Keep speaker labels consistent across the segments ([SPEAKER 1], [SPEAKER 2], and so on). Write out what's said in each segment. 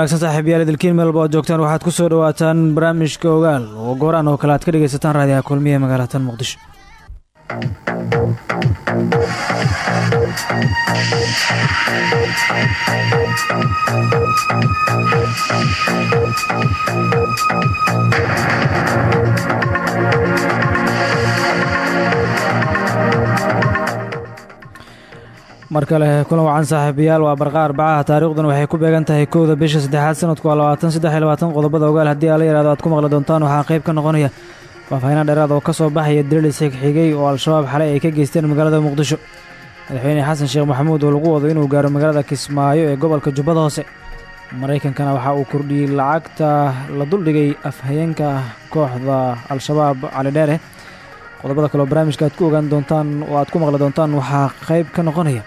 [SPEAKER 1] wanaagsan saaxiibayaal idilkiin meelba oad joogtaan waxaad ku soo dhawaataan barnaamijka ogaal. Oo gooraan oo kale aad ka dhegaysataan raadiyaha kulmiya ee magaalatan muqdisho mar kale kulan wacan saaxiibayaal waa barqa arbacaha taariikhdan waxay ku beegan tahay kowda bisha saddexaad sanadku waa labaatan saddex iyo labaatan qodobada ogaal. Haddii aala yihahdo aad ku maqli doontaan waxaa qayb ka noqonaya faahfaahinaa dheeraad oo ka soo baxaya dirilis xigxigay oo al-shabaab xalay ay ka geysteen magaalada muqdisho. Madaxweyne xasan sheekh maxamuud oo lagu wado inuu gaaro magaalada kismaayo ee gobolka jubbada hoose. Maraykankana waxa uu kordhiyey lacagta la duldhigay afhayeenka kooxda al-shabaab cali dheere. Qodobada kaleoo barnaamijka aad ku ogaan doontaan oo aad ku maqli doontaan waxaa qayb ka noqonaya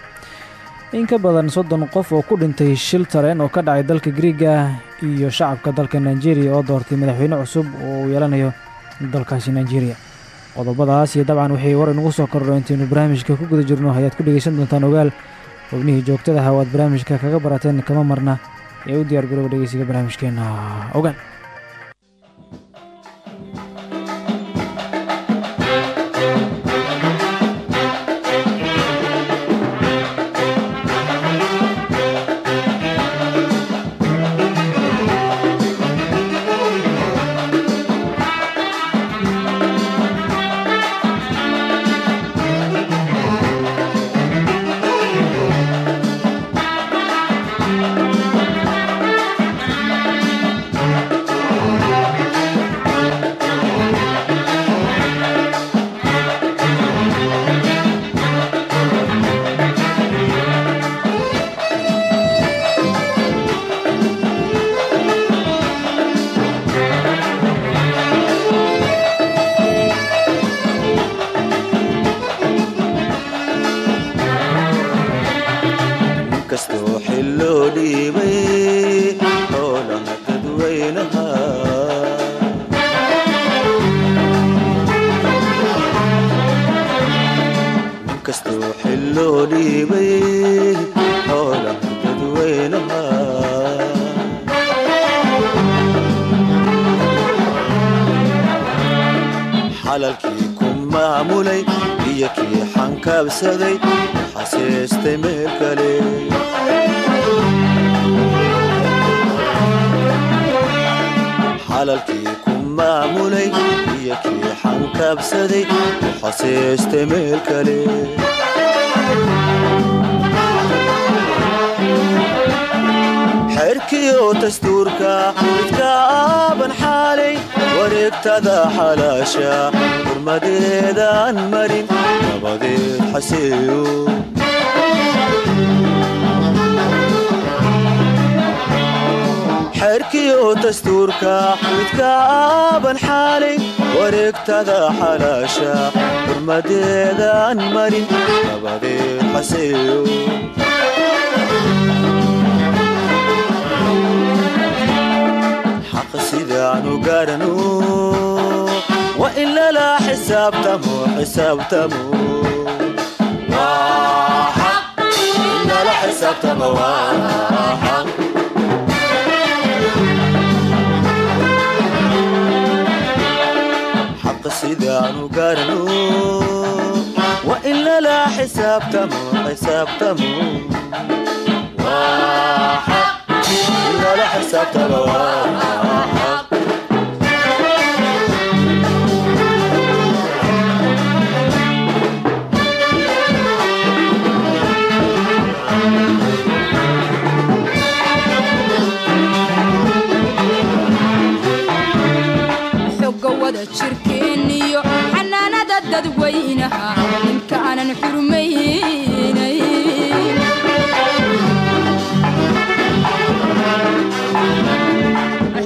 [SPEAKER 1] in ka badan soddon qof oo ku dhintay shil tareen oo ka dhacay dalka griiga iyo shacabka dalka nigeria oo doortay madaxweyne cusub oo uu yeelanayo dalkaasi nigeria. Qodobadaas iyo dabcan waxay war inugu soo kordho intaynu barnaamijka ku guda jirno ayaad ku dhegaysan doontaan ogaal. Xubnihii joogtadaha oo aad barnaamijka kaga barateen kama marna ee u diyaar garooba dhegeysiga barnaamijkeena. Ogaal
[SPEAKER 2] wa in lala xisaabtamo xisaabtamo lala xisaabtamo xaqa sidaanu gaarano wa in lala xisaabtamo xisaabtamo lala xisaabtamo
[SPEAKER 3] jirkeeniyo xanaanada dadweynaha ninka aanan xurmaynay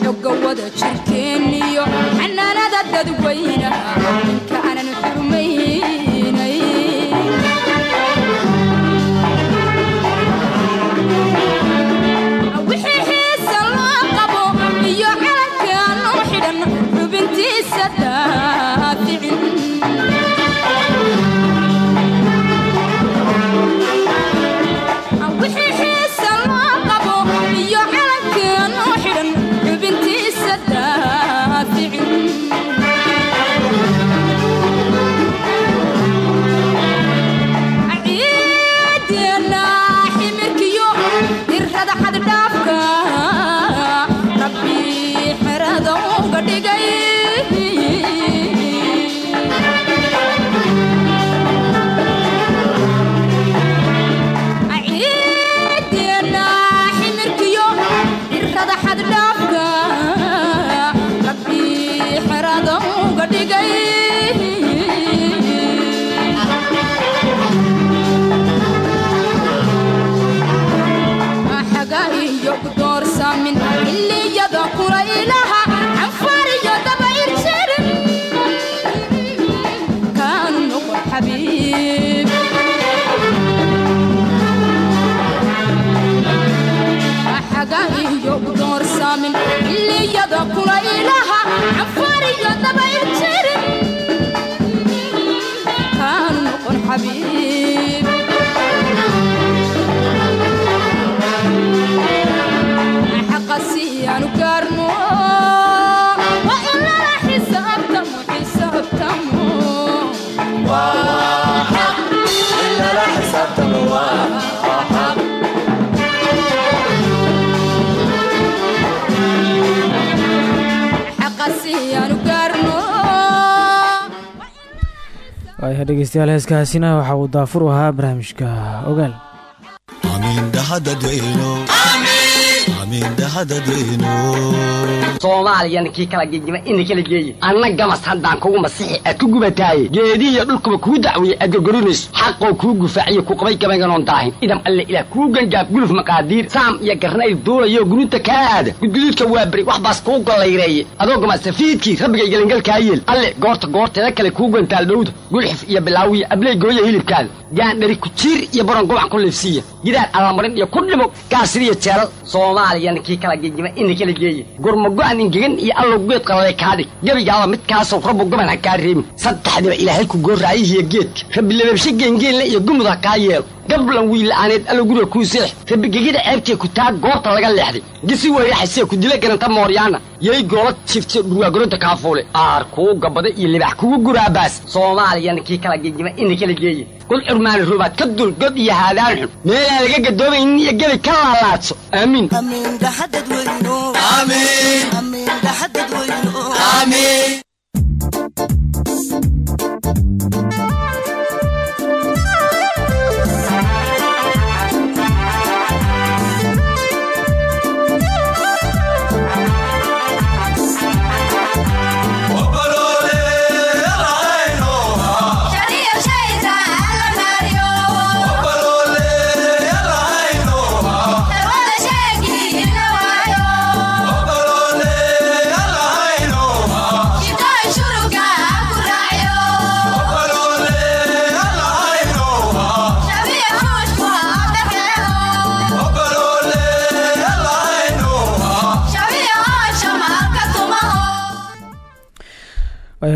[SPEAKER 3] xoga wada jirkeeniyo xanaanada dadweynaha ninka aanan xurmaynay xilliyada
[SPEAKER 1] waayaha dhegeystayaal heeskaasina waxa uu daafur u ahaa barnaamijka ogaal
[SPEAKER 4] soomaaliyana kii kala gegima ina kala geeye anna gamas haddaan kugu masixi aad ku gubataaye geedihiyo dhulkuba kuu dacweeye aad gorgorinayso xaqoo kuu gufaaciyo ku qabay gabaynganoon daahin idam alle ilaah kuu gangaab guluf maqaadiir. Saam iyo garnayl duulayo guruuta kaa aada gudguduudka waa beri wax baas kuu gollayreeye adoo gamasafiidkii rabbigay gelangalkaa yeel alle goorta goorteeda kale kuu gantaal dhowda gulxif iyo bilaawiya abley gooya hilibkaada gaandhari kujiir iyo baron gobac ku liifsiiya gidaar allamarin iyo ku dhimo gaasiriyo jeelal soomaaliyana kii kala gegima ina kala geeye gurmago-an ingegan iyo allow geed qalale kaa dhig gebigaaba midkaasoo rabbu goban ha kaa reebin saddexdiba ilaahay ku goorraayihiyo geedka. Rabbi lababshe geengeenle iyo gumud ha kaa yeelo gablan wiila'aaneed allow guriga kuu seex. Rabbi gegida ceebtee ku taa goorta laga leexday. Gisi weyraxasee ku dila garanta mooryaana yay goola jifte dhurwaagoronta kaafuule aar kuu gabada iyo libax kugu guraabaas soomaaliyana kii kala gegima ina kala geeye. Kul curmaani rubaad ka dul god iyo haadaan xun. Meelaan laga gadoomaynin iyo gebi ka laalaadso. Aamiin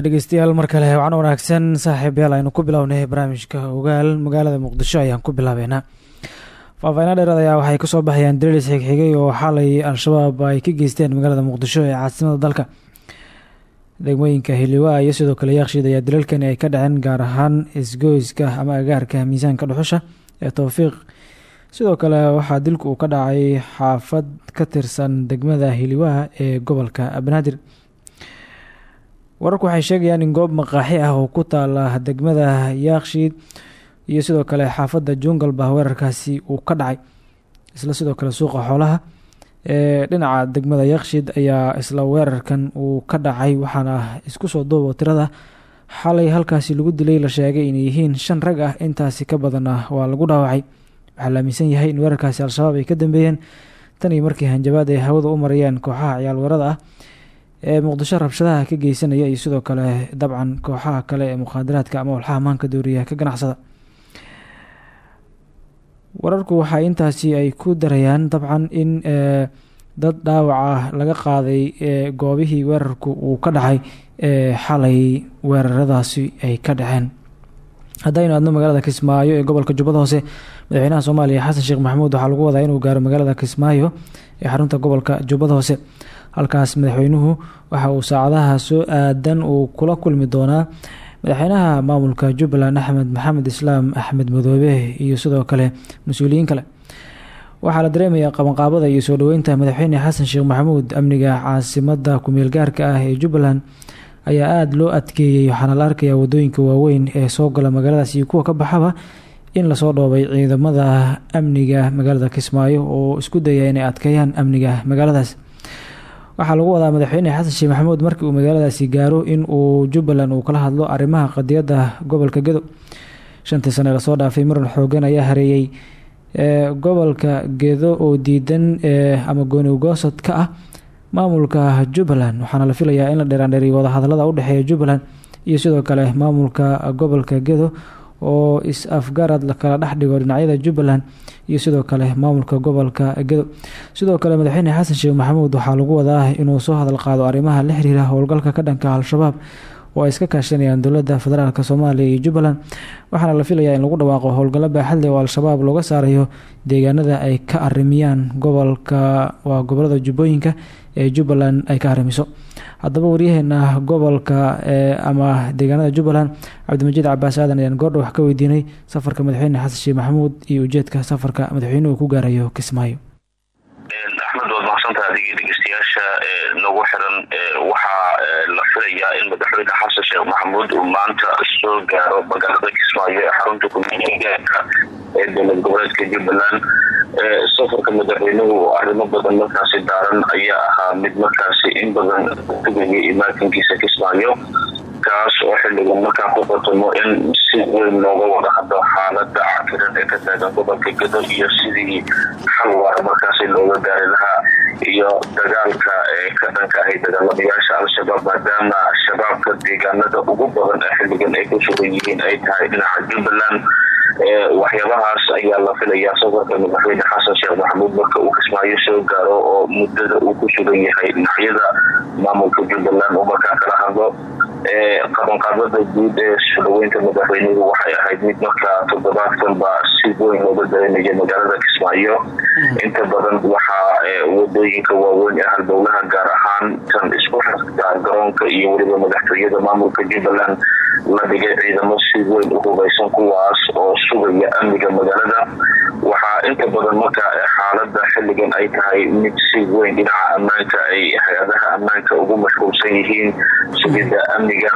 [SPEAKER 1] dhegeystayaal mar kale wacan wanaagsan saaxiibayaal aynu ku bilownay barnaamijka ogaal. Magaalada muqdisho ayaan ku bilaabeynaa. Faahfaahinaa dheeraad ayaa waxay ka soo baxayaan dalilis xigxigay oo xalay al-shabaab ay ka geysteen magaalada muqdisho ee caasimada dalka. Degmooyinka hiliwaa iyo sidoo kale yaaqshiid ayaa daliilkani ay ka dhaceen gaar ahaan isgoyska ama agaarka miisaanka dhuxusha ee towfiiq sidoo kale waxaa dilku uu ka dhacay xaafad ka tirsan degmada hiliwaa ee gobolka banaadir wararku waxay sheegayaan in goob maqaaxi ah oo ku taala degmada yaakshiid iyo sidoo kale xaafadda jungalba weerarkaasi uu ka dhacay isla sidoo kale suuqa xoolaha ee dhinaca degmada yaakshiid ayaa isla weerarkan uu ka dhacay waxaana isku soo duubo tirada xalay halkaasi lagu dilay la sheegay inay yihiin shan rag ah intaasi ka badanna waa lagu dhaawacay. Waxaa la aaminsan yahay in weerarkaasi al-shabaab ay ka dambeeyeen tan iyo markii hanjabaad ay hawada u marayeen kooxaha ciyaal weerada ah ee muqdisho rabshadaha ka geysanaya iyo sidoo kale dabcan kooxaha kale ee mukhaadaraadka ama walxaha maanka dooriya ka ganacsada. Wararku waxaa intaasi ay ku darayaan dabcan in dad dhaawac ah laga qaaday goobihii weerarku uu ka dhacay xalay weeraradaasi ay ka dhaceen. Haddaynu aadno magaalada kismaayo ee gobolka jubbada hoose madaxweynaha soomaaliya xasan sheekh maxamuud waxaa lagu wadaa inuu gaaro magaalada kismaayo ee xarunta gobolka jubbada hoose halkaas madaxweynuhu waxa uu saacadaha soo aadan uu kula kulmi doonaa madaxweynaha maamulka jubbaland axmed maxamed islaam axmed madoobe iyo sidoo kale mas'uuliyiin kale. Waxaa la dareemayaa qabanqaabada iyo soo dhoweynta madaxweyne xasan sheekh maxamuud amniga caasimada kumeel gaarka ah ee jubbaland ayaa aada loo adkeeyey waxaana la arkayaa waddooyinka waaweyn ee soo gala magaaladaas iyo kuwa ka baxaba in la soo dhoobay ciidamada amniga magaalada kismaayo oo isku daya inay adkeeyaan amniga magaaladaas waxaa lagu wadaa madaxweyne xasan sheekh maxamuud markii uu magaaladaasi gaaro in uu jubbaland uu kala hadlo arrimaha qadiyadda gobolka gedo. Shantii sane la soo dhaafay muran xoogan ayaa hareeyey gobolka gedo oo diidan ama goonigoosad ka ah maamulka jubbaland. Waxaana la filayaa in la dheeraandheeriyo wadahadalada u dhexeeya jubbaland iyo sidoo kale maamulka gobolka gedo oo is-afgarad kala dhex dhigo dhinacyada jubbaland iyo sidoo kale maamulka gobolka gedo sidoo kale madaxweyne xasan sheekh maxamuud waxaa lagu wadaa inuu soo hadal qaado arrimaha la xiriira howlgalka ka dhanka al-shabaab oo ay iska kaashanayaan dowladda federaalk soomaaliya iyo jubbaland waxaana la filayaa in lagu dhawaaqo howlgallo baaxadle oo al-shabaab looga saarayo deegaanada ay ka arimiyaan gobolka waa gobollada jubbooyinka ee jubbaland ay ka arimiso haddaba waryaheena gobolka ama deegaanada jubbaland cabdimajiid cabaas aadan ayaan goordha wax ka weydiinay. Safarka madaxweyne xasan sheekh maxamuud iyo ujeedka safarka madaxweynuhu ku gaarayo kismaayo.
[SPEAKER 5] Axmed waad mahadsantaha adigii dhegeystayaasha nagu xiran waxaa la filayaa in madaxweyne xasan sheekh maxamuud uu maanta soo gaaro magaalada kismaayo ee xarunta kumegaarka ee dowlad goboleedka jubbaland safarka madaxweynuhu arrimo badan markaasi daaran ayaa ahaa mid markaasi in badan tugaya imaakinkiisa kismaayo. Kaas oo xilligan markaa ku qotamo in si weyn looga wada hadlo xaalada cakiran ee ka taagan gobolka gedo iyo sidii xal waara markaasi looga gaari lahaa iyo dagaalka ee ka dhanka ahay dagaalamayaasha al-shabaab maadaama shabaabka deegaanada ugu badan ee xilligan ay ku sugan yihiin ay tahay dhinaca jubbaland waxyaabahaas ayaa la filayaa. Safarka madaxweyne xasan sheekh maxamuud marka uu kismaayo soo gaaro oo muddada uu ku sugan yahay dhinacyada maamulka jubbaland uu markaa kala hadlo qabanqaabada guud ee soo dhaweynta madaxweynuhu waxay ahayd mid markaa toddobaadkanba si weyn looga dareemaya magaalada kismaayo. Inta badan waxaa waddooyinka waaweyn ee halbowlaha gaar ahaan tan isku xirta garoonka iyo weliba madaxtooyada maamulka jubbaland la dhigay ciidamo si weyn u hubeysan kuwaas oo sugaya amniga magaalada. Waxaa inta badan marka xaalada xilligan ay tahay mid si weyn dhinaca ammaanka ay hay'adaha ammaanka ugu mashquulsan yihiin sugida amniga.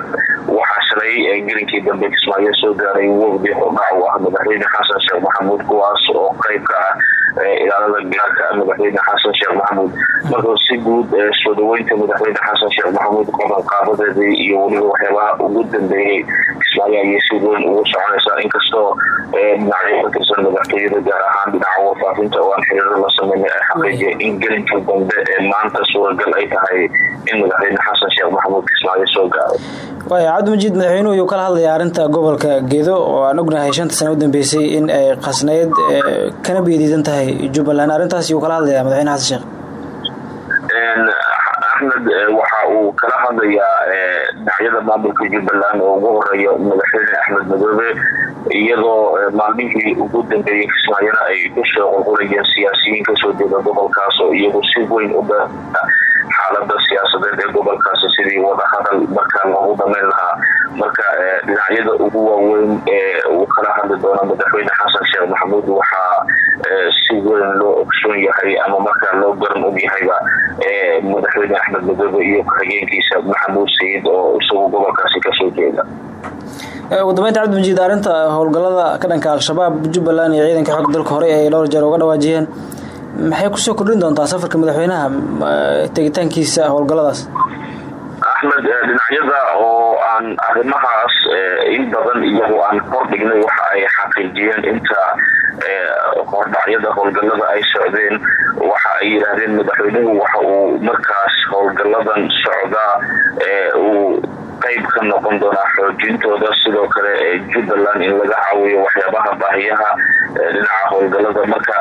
[SPEAKER 5] Waxaa shalay gelinkii dambe kismaayo soo gaaray wowdii hordhac u ah madaxweyne xasan sheekh maxamuud kuwaas oo qayb ka ah ilaalada gaarka madaxweyne xasan sheekh maxamuud. Marka si guud soo dhaweynta madaxweyne xasan sheekh maxamuud qabanqaabadeedii iyo weliba waxyaabaha ugu dambeeyey kismaayo ayay si weyn ugu soconaysaa inkastoo dhinacyo ka tirsan madaxtooyada gaar ahaan dhinaca warfaafinta oo aan xiriiro la sameynay ay xaqiijiya in gelinka dambe ee maanta suuragal ay tahay in madaxweyne xasan sheekh maxamuud kismaayo soo gaaro
[SPEAKER 1] waaya cabdimajiid madaxweynuhu yuu kala hadlaya arrinta gobolka gedo oo aan ognahay shanta sano u dambeysay in ay qasnayd kana biyadiidan tahay jubbaland. Arrintaas yuu kala hadlaya madaxweyne xasan sheekh.
[SPEAKER 5] Axmed waxa uu kala hadlayaa dhinacyada maamulka jubbaland oo ugu horreeya madaxweyne axmed madoobe iyadoo maalmihii ugu dambeeyey kismaayona ay ku soo qulqulayeen siyaasiyiin ka soo jeeda gobolkaas oo iyagu si weyn u xaalada siyaasadeed ee gobolkaasi sidii wadahadal markaa loogu dhamayn lahaa. Marka dhinacyada ugu waaweyn ee uu kala hadli doono madaxweyne xasan sheekh maxamuud waxaa si weyn loo ogsoon yahay ama markaa loo garan og yahayba madaxweyne axmed madoobe iyo ku-xigeenkiisa maxamuud sayid oo isagu gobolkaasi ka soo jeeda.
[SPEAKER 1] Ugu dambeynta cabdimajiid arrinta howlgalada ka dhanka al-shabaab jubbaland iyo ciidanka xog dalka hore ay dhowr jeer uga dhawaajiyeen maxay ku soo kordhin doontaa safarka madaxweynaha tegitaankiisa howlgaladaas
[SPEAKER 5] axmed dhinacyada oo aan arrimahaas in badan iyagu aan kordhignay waxa ay xaqiijiyeen inta hordhacyada howlgalada ay socdeen waxa ay yidhaahdeen madaxweynuhu waxa uu markaas howlgaladan socdaa uu qayb ka noqon doonaa xoojintooda. Sidoo kale jubbaland in laga caawiyo waxyaabaha baahiyaha dhinaca howlgalada marka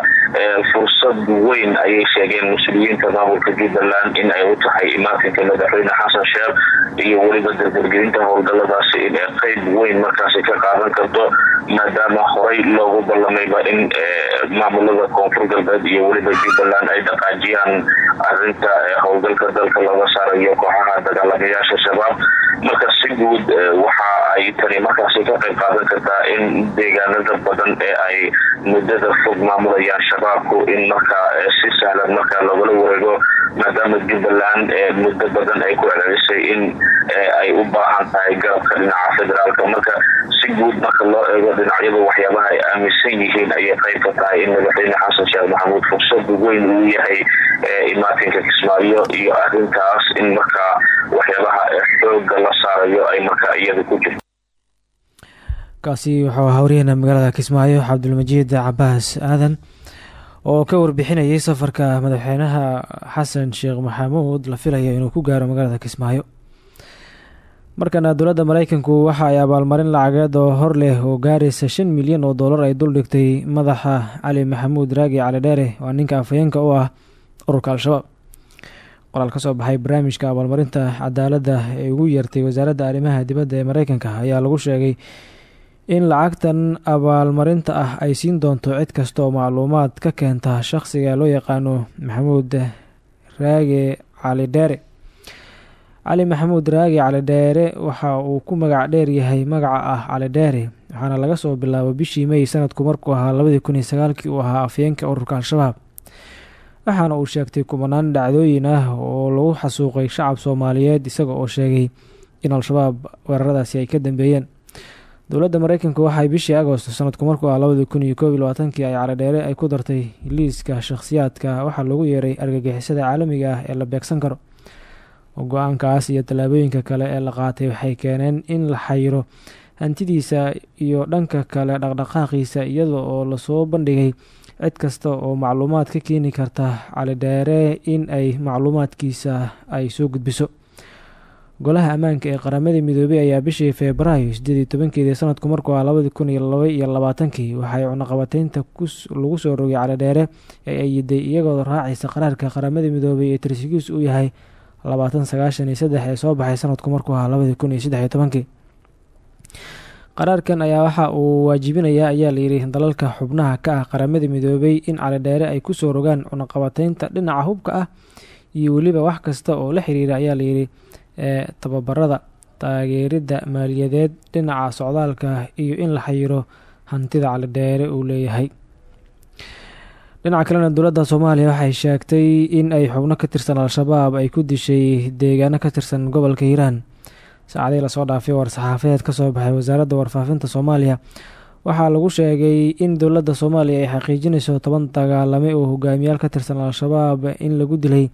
[SPEAKER 5] fursad weyn ayay sheegeen mas'uuliyiinta maamulka jubbaland in ay u tahay imaatinka madaxweyne xasan sheekh iyo weliba dardargelinta howlgaladaasi in ay qayb weyn markaasi ka qaadan karto maadaama horey loogu ballamayba in maamulada koonfur galbeed iyo weliba jubbaland ay dhaqaajiyaan arinta howlgalka dalka looga saarayo kooxaha dagaalamayaasha shabaab marka si guud waxa ay tani markaasi ka qayb qaadan kartaa in deegaanada badan ee ay muddada fog maamulayaan shabaabku in markaa si sahlan markaa loogala wareego maadaama jubbaland muddo badan ay ku celcelisay in ay u baahan tahay garabka dhinaca federaalka. Marka si guud marka loo eego dhinacyada waxyaabaha ay aaminsan yihiin ayay qayb ka tahay in madaxweyne xasan sheekh maxamuud fursad weyn uu yahay imaatinka kismaayo iyo arintaas in markaa waxyaabaha xooga la saarayo ay markaa iyada ku jirto.
[SPEAKER 1] Kaasi wuxuu ahaa waryaheena magaalada kismaayo cabdulmajiid cabaas aadan oo ka warbixinayay safarka madaxweynaha xasan sheekh maxamuud la filayo inuu ku gaaro magaalada kismaayo. Markana dowladda mareykanku waxa ay abaalmarin lacageed oo hor leh oo gaaraysa shan milyan oo dollar ay duldhigtay madaxa cali maxamuud raagi cali dheere waa ninka afhayeenka u ah ururka al-shabaab qoraal ka soo baxay barnaamijka abaalmarinta cadaaladda ee ugu yeertay wasaaradda arrimaha dibadda ee mareykanka ayaa lagu sheegay in lacagtan abaalmarinta ah ay siin doonto cid kasta oo macluumaad ka keenta shaqsiga loo yaqaano maxamuud raage cali dheere. Cali maxamuud raagi cali dheere waxa uu ku magac dheer yahay magaca ah cali dheere waxaana laga soo bilaabo bishii may sanadku markuu ahaa labadii kun iyo uu ahaa afyeenka ururka al-shabaab waxaana uu sheegtay kumanaan dhacdooyin ah oo lagu xasuuqay shacab soomaaliyeed isaga oo sheegay in al-shabaab weeraradaasi ay ka dambeeyeen. Dowladda mareykanka waxay bishii agosto sanadku markuu ah labadii kun iyo ay calidheere ay ku dartay liiska shakhsiyaadka waxaa lagu yeeray argagixisada caalamiga ah ee la beegsan karo. Go'aankaas iyo tallaabooyinka kale ee la qaatay waxay keeneen in la xayiro hantidiisa iyo dhanka kale dhaqdhaqaaqiisa iyada oo la soo bandhigay cid kasta oo macluumaad ka keeni karta calidheere in ay macluumaadkiisa ay soo gudbiso. Golaha ammaanka ee qaramada midoobey ayaa bishii febraayo sideed tobankeedii sanadku markuu ah labadii kun iyo laba iyo labaatankii waxay cunaqabateynta lagu soo rogay calidheere ee ay yiday iyagoo raacaysa qaraarka qaramada midoobey ee tirsigiis uu yahay labaatan sagaashan iyo saddex ee soo baxay sanadku markuu ahaa labadii kun iyo tobankii qaraarkan ayaa waxa uu waajibinayaa ayaa layidhi dalalka xubnaha ka ah qaramada midoobey in calidheere ay ku soo rogaan cunaqabateynta dhinaca hubka ah iyo weliba wax kasta oo la xiriira ayaa layidhi tababarada taageeridda maaliyadeed dhinaca socdaalka iyo in la xayiro hantida calidheere uu leeyahay. Dhinaca kalena dowladda soomaaliya waxay sheegtay in ay xubno ka tirsan al-shabaab ay ku dishay deegaano ka tirsan gobolka hiiraan saacadii la soo dhaafay war-saxaafadeed ka soo baxay wasaaradda warfaafinta soomaaliya. Waxaa lagu sheegay in dowladda soomaaliya ay xaqiijinayso toban dagaalame oo hogaamiyaal ka tirsan al-shabaab in lagu dilay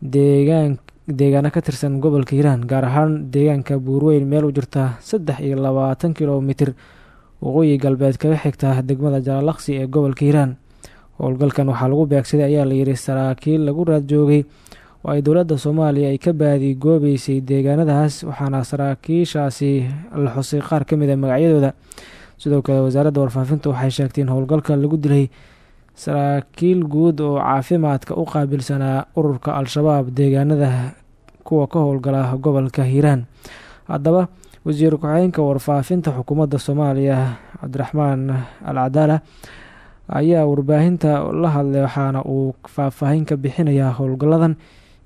[SPEAKER 1] deegaan deegaano ka tirsan gobolka hiiraan gaar ahaan deegaanka buurweyn. Meel u jirta saddex iyo labaatan kilomitir waqooyi galbeed kaga xigta degmada jaalalaksi ee gobolka hiiraan howlgalkan waxaa lagu beegsaday ayaa layidhi saraakiil lagu raad joogay oo ay dowladda soomaaliya ay ka baadi goobeysay deegaanadaas waxaana saraakiishaasi la xusay qaar ka mid a magacyadooda. Sidoo kale wasaaradda warfaafinta waxay sheegtay in howlgalkan lagu dilay saraakiil guud oo caafimaadka u qaabilsanaa ururka al-shabaab deegaanada kuwa ka howlgala gobolka hiiraan. Haddaba wasiir ku-xigeenka warfaafinta xukuumadda soomaaliya cabdiraxmaan al cadaala ayaa warbaahinta la hadlay waxaana uu faahfaahin ka bixinayaa howlgalladan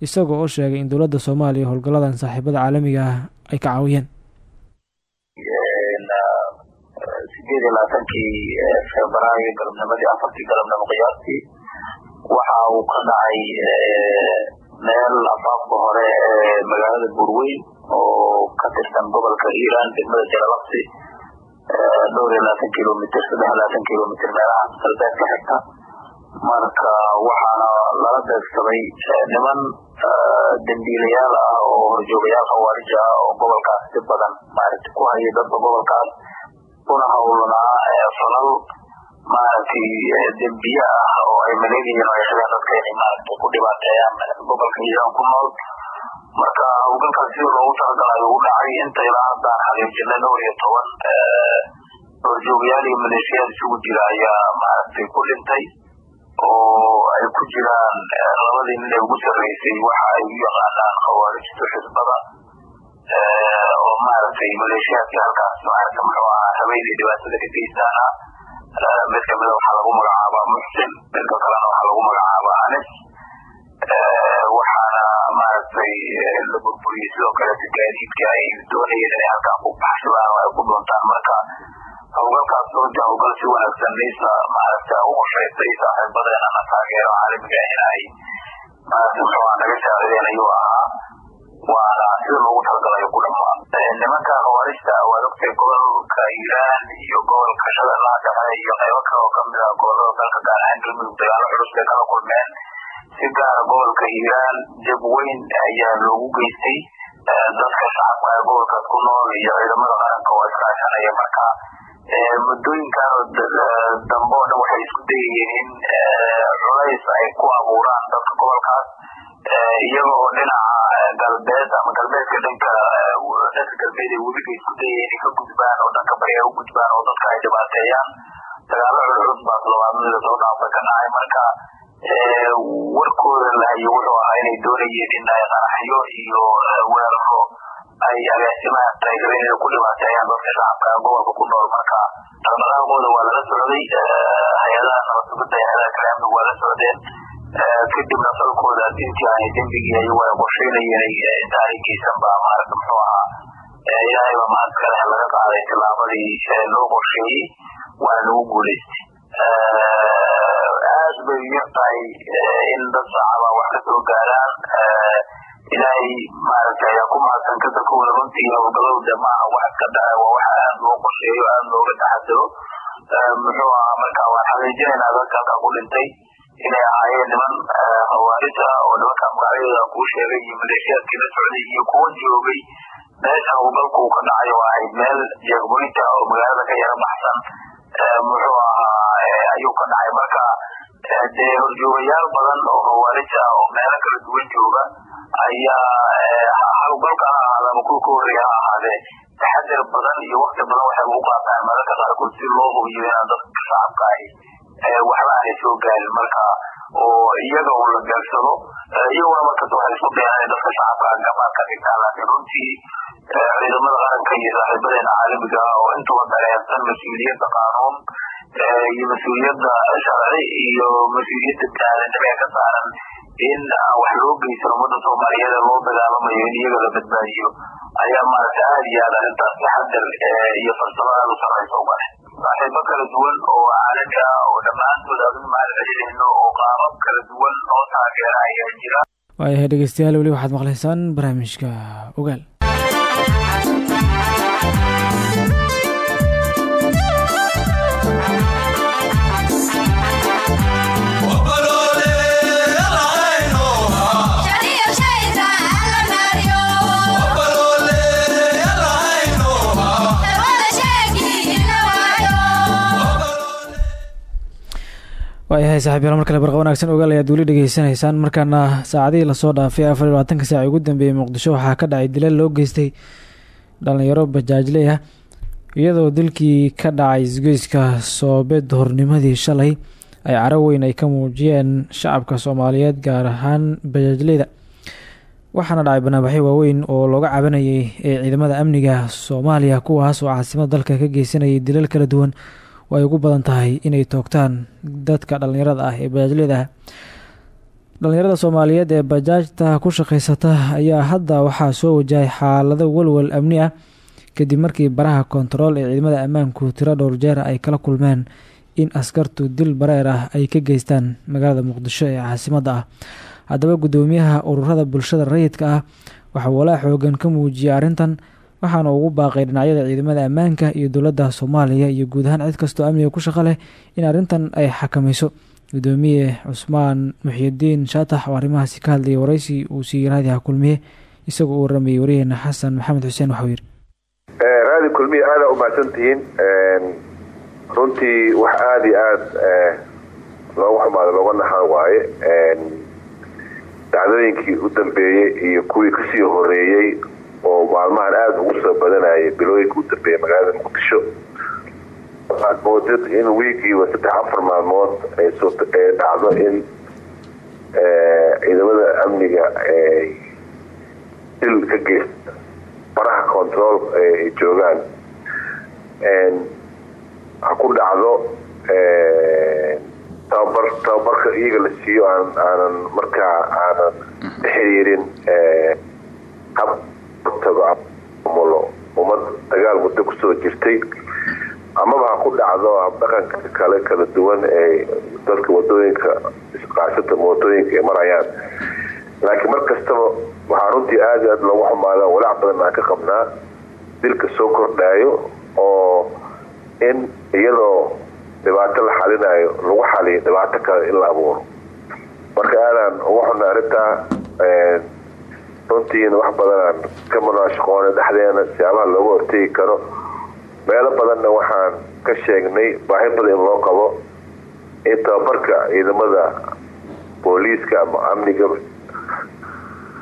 [SPEAKER 1] isagoo oo sheegay in dowladda soomaaliya howlgalladan saaxiibada caalamiga ah ay ka caawiyeen.
[SPEAKER 6] Sideed iyo labaatankii febraayo galabnimadii afartii galabnimo qiyaastii waxa uu ka dhacay meel afaafka hore ee magaalada buurweyn oo ka tirsan gobolka hiiraan degmada jalalaqsi dhowr iyo labaatan kilomitr saddex iyo labaatan kilomitr meelahaas galbeed ka xigta. Marka waxaana lala beegsaday niman dembiilayaal ah oo horjoogayaal khawaarij ah oo gobolkaas si badan maaragtay ku hayay dadka gobolkaas kuna howlanaa falal maaragtay dembiye ah oo ay maleegyihiin magashada dadka inay maaragtay ku dhibaateeyaan gobolka hiiraan ku nool. Marka howlgalkaas sida loogu talagalayo ugu dhacay inta ilaa haddaan xaqiijinay dhowr iyo toban horjoogayaal iyo maleeshiyaad isugu jira ayaa maaragtay ku dhintay oo ay ku jiraan labadii nin ee ugu sarreysay waxa ay u yaqaanaan khawaarijtu xisbada oo maaragtay maleeshiyaadka halkaas maaragta muxuu ahaa habeenii dhibaatada ka geystaana mid kamida waxaa lagu magacaabaa muxsin midka kalena waxaa lagu magacaabaa anis waxaana maaragtay la burburiyey sidoo kaleeta gaadiidka ay doonayeen inay halkaa ku baxsadaan oo ay ku doontaan marka howlgalkaas runtii howlgal si wanaagsan nisa maaragta u qorshaysay saaxiibadeenana taageero caalamiga in ay maaragta naga saacideen ayuu ahaa waana sida loogu talagalayo ku dhamaa nimanka khawaarista waad ogtay gobolka iiraan iyo gobolka shabeellaha dhexe iyo qaybo kale oo ka mid ah gobollada dalka gaar ahaan galmudug dagaalo culus bay kala kulmeen si gaara gobolka iiraan jab weyn ayaa loogu geystay dadka shacabka ee gobolkaas ku nool iyo ciidamada qaranka oo iskaashanaya marka muddooyinkan dambe waxay isku dayayeen in culays ay ku abuuraan dadka gobolkaas. Iyaga oo dhinaca galbeed ama galbeedka dhanka dhanka galbeed ee weliba isku dayayeen inay ka gudbaan oo dhanka bari ay u gudbaan oo dadka ay dhibaateeyaan. Dagaalo culculus baa toddobaadmada soo dhaafay ka dhacay. Marka warkooda lahayo wuxuu ahaa inay doonayeen in ay qaraxyo iyo weeraro ay agaasimaha taageereen inay ku dhibaateeyaan dadka shacabka gobolka ku nool marka dhaqdhaqaaqooda waa lala socday hay'adaha nabadgubada iyo hay'adaha kale amniga waa la socdeen kadibna falkooda intii aanay dembigii ay qorsheynayeen inta aanay geysan ba maaragta muxuu ahaa ilaahay baa mahad kale laga qaaday tilaabadii loo qorsheeyey waana lagu guuleystay aad bay yar tahay in dad shacaba wax ka soo gaaraan ilaahay maaragtay ayaa ku mahadsan kasarkooda runtii howlgalowda maaha wax iska dhaca waa waxa aad loo qorsheeyo aad looga taxadiro muxuu ahaa marka waan xaqiijinaynaa dadka halkaa ku dhintay inay ahaayeen niman khawaarij ah oo nimanka magacyadooda kuu sheegay iyo maleeshiyaadkii la socday iyo kuwa joogay. Meesha howlgalku uu ka dhacay oo ahayd meel jeegboynta oo magaalada ka yara baxsan. Muxuu ahaa ayuu ka dhacay marka dee horjoogayaal badan oo khawaarij ah oo meelo kala duwan jooga ayaa howlgalka ha ahaada ama kuwa ka horreeya ha ahaadee taxadar badan iyo wakti badan waxay ugu qaataan. Mararka qaarkood si loo hubiyo inaan dadka shacabka ahi waxba aanay soo gaarin. Marka oo iyaga uu la gaarsado iyaguna markas waxay isku dayaan in dadka shacabka gabaad ka dhigtaan laakiin runtii ciidamada qaranka iyo saaxiibadeena caalamiga ah oo intuba dareensan mas'uuliyadda qaanuun iyo mas'uuliyadda sharci iyo mas'uuliyadda ee ka saaran in aan wax loo geysan ummadda soomaaliyeed ee loo dagaalamayo in iyaga la badbaadiyo ayaa maaragta aada iyo aad arrintaas taxadar iyo farsamo aada u sarreysa uga leh saaxiibo kala duwan oo caalami ah oo dhammaantood aad u mahad celinayno oo qaabab kala duwan oo taageera ayaa jira.
[SPEAKER 1] Waayahay dhegeystayaal weli waxaad maqlaysaan barnaamijka ogaal waayahay saaxiibyaal mar kale barqa wanaagsan ogaal ayaad weli dhegeysanaysaan markaana saacadihii la soo dhaafay afar iyo labaatanka saaci ugu dambeeyey muqdisho waxaa ka dhacay dilal loo geystay dhalinyaro bajaajley ah iyadoo dilkii ka dhacay isgoyska soobeed hornimadii shalay ay caro weyn ay ka muujiyeen shacabka soomaaliyeed gaar ahaan bajaajleyda. Waxaana dhacay banaabaxyo waaweyn oo looga cabanayay ee ciidamada amniga soomaaliya kuwaas oo caasimada dalka ka geysanayay dilal kala duwan oo ay ugu badan tahay inay toogtaan dadka dhallinyarada ah ee bajaajleyda ah dhallinyarada soomaaliyeed ee bajaajta ku shaqeysata ayaa hadda waxaa soo wajahay xaalado walwal amni ah kadib markii baraha kontarool ee ciidamada ammaanku tiro dhowr jeer ay kala kulmeen in askartu dil bareer ah ay ka geystaan magaalada muqdisho ee caasimadda ah. Haddaba guddoomiyaha ururada bulshada rayidka ah waxaa walaa xoogan ka muujiyay arrintan waxaana ugu baaqay dhinacyada ciidamada ammaanka iyo dowladda soomaaliya iyo guud ahaan cid kastoo amniga ku shaqo leh in arrintan ay xakamayso. Gudoomiye cusmaan muxiidiin shaatax oo arrimahaasi ka hadlayay waraysi uu siiyey raadiha kulmiye isagoo uu waramayay wariyaheena xasan maxamed xuseen waxau yidhi.
[SPEAKER 7] Raadi kulmiye aada u mahadsantihiin runtii wax aada iyo aada loogu xumaado looga naxaan waaye. Dacdooyinkii u dambeeyey iyo kuwii ka sii horeeyey oo maalmahan aada ugu soo badanayay bilooyinka u dambeeyay magaalada muqdisho. Waxaad moodad in wiigiiba saddex afar maalmood dhacdo in ciidamada amniga ay dil ka geysta baraha control ay joogaan. Ha ku dhacdo tababar tababarka iyaga la siiyo aan aanan markaa aanan xiriirin habtagomulo ummad ku soo jirtay amaba ha ku dhacdo habdhaqanka kale kala duwan ee dadka waddooyinka qaasata mootooyinka ay marayaan. Laakiin mar kastaba waxaa runtii iyo aad loogu xumaada walaac badan aan ka qabnaa dilka soo kordhaayo oo in iyadoo dhibaato la xalinayo lagu xaliyo dhibaato kale in la abuuro. Marka aadaan ugu xunna arrintaa runtiina wax badanaan ka munaashaqoona dhexdeena siyaabaha looga hortegi karo meelo badanna waxaan ka sheegnay baahi badan in loo qabo in tababarka ciidamada booliiska ama amniga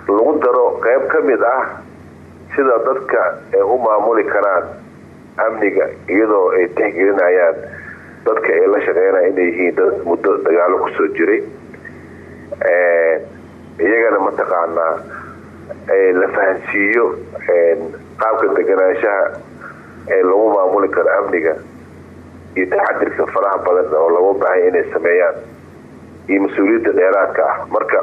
[SPEAKER 7] lagu daro qeyb ka mid ah sida dadka ay u maamuli karaan amniga iyadoo ay tixgelinayaan dadka ay la shaqeynaya inay yihiin dad muddo dagaalo ku soo jiray. Iyagana mataqaanaa la fahansiiyo qaabka deganaanshaha ee lagu maamuli karo amniga iyo taxadirka faraha badan oo lagu baahanya inay sameeyaan iyo mas'uuliyadda dheeraadka ah. Marka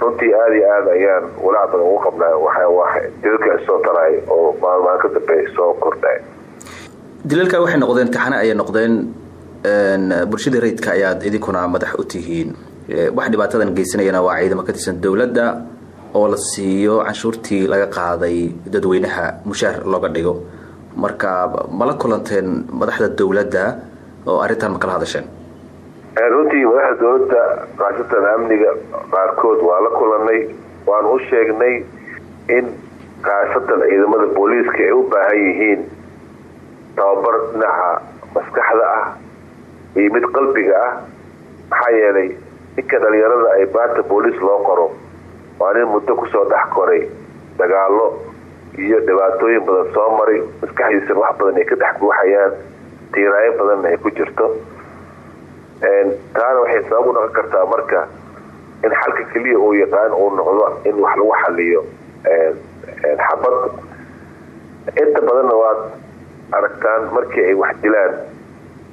[SPEAKER 7] runtii aada iyo aada ayaan walaac badan ugu qabnaa. Dilalka soo taray oo maalmaan ka dambe soo kordhay.
[SPEAKER 8] Dilalka waxay noqdeen taxane ayay noqdeen bulshadii rayidka ayaad idinkuna madax u tihiin. Wax dhibaatadan geysanayana waa ciidamo ka tirsan dowladda oo la siiyo canshuurtii laga qaaday dadweynaha mushaar looga dhigo marka mala kulanteen madaxda dowladda oo arrintan ma kala hadasheen?
[SPEAKER 7] Runtii madaxda dowladda kaasatan amniga qaarkood waa la kulanay waan u sheegnay in kaasatan ciidamada booliiska ay u baahan yihiin tababar dhinaca maskaxda ah iyo mid qalbiga ah. Maxaa yeelay ninka dhalinyarada ay baanta booliis loo qoro waa nin muddo ku soo dhex koray dagaalo iyo dhibaatooyin badan soo maray. Maskaxdiisana wax badan ay ka dhex buuxayaan. Tiiraayo badanna ay ku jirto. Taana waxay sabab u noqon kartaa marka in xalka keliya uu yaqaan uu noqdo in wax lagu xaliyo. Xabad. Inta badanna waad aragtaan markii ay wax dilaan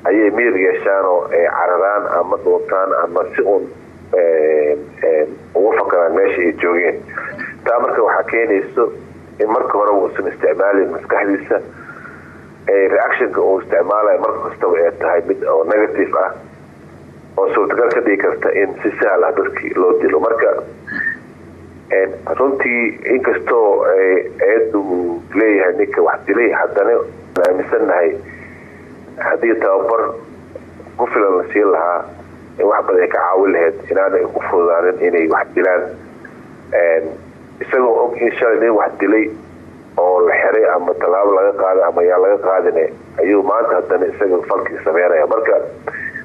[SPEAKER 7] ayay miyir yeeshaan oo ay cararaan ama dhuuntaan ama si uun ugu fakaraan meesha ay joogeen. Taa marka waxaa keenayso marka hore uusan isticmaalin maskaxdiisa reactionka uu isticmaalayo marka kastaba ee tahay mid oo negative ah oo suurtagal ka dhigi karta in si sahal ah dadkii loo dilo. Marka runtii inkastoo eed uu leeyahay ninka wax dilay haddana aaminsannahay haddii tababar ku filan la siin lahaa in wax badan ka caawin lahayd inaanay u fududaanin inay wax dilaan isagoo og in shalay nin wax dilay oo la xiray ama tallaabo laga qaaday ama yaa laga qaadine ayuu maanta haddana isaga falkii sameynaya. Marka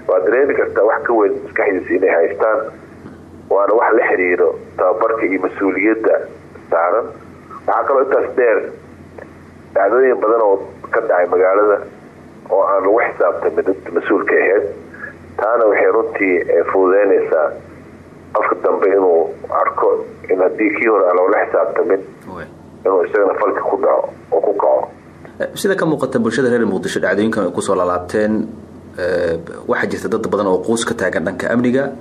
[SPEAKER 7] waa dareemi kartaa wax ka weyn maskaxdiisa inay haystaan waana wax la xiriiro tababarka iyo mas'uuliyadda saaran. Waxaa kaloo intaas dheer dhacdooyin badan oo ka dhacay magaalada oo aan lagu xisaabtamin dadka mas'uulka ahayd taana waxay runtii fududeynaysaa qofka dambe inuu arko in haddii kii hore loola xisaabtamin inuu isagana falka ku dhaco oo ku kaco.
[SPEAKER 8] Sida ka muuqata bulshada reer muqdisho dhacdooyinkan ay ku soo lalaabteen waxaa jirta dad badan oo quus ka taagan dhanka amniga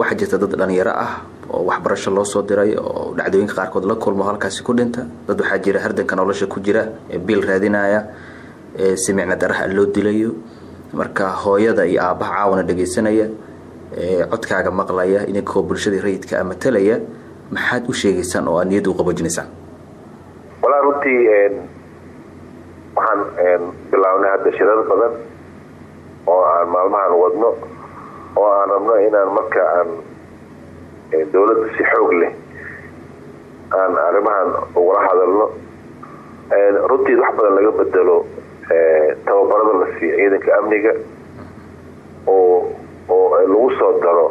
[SPEAKER 8] waxaa jirta dad dhalinyaro ah oo waxbarasho loo soo diray oo dhacdooyinka qaarkood la kulmo halkaasi ku dhinta. Dad waxaa jira hardanka nolosha ku jira ee biil raadinaya ee simicna daraha loo dilayo. Marka hooyada iyo aabbaha caawana dhegaysanaya codkaaga maqlaya idinkoo bulshadii rayidka a matalaya maxaad u sheegaysaan oo aad niyadda u qaboojinaysaan
[SPEAKER 7] walaa runtii waxaan bilaabnay hadda shirar badan oo aan maalmahan wadno oo aan rabno inaan marka aan dowladda si xoog leh aan arrimahan ugula hadalno. Runtii wax badan laga bedelo tababarada la siiyo ciidanka amniga oo oo lagu soo daro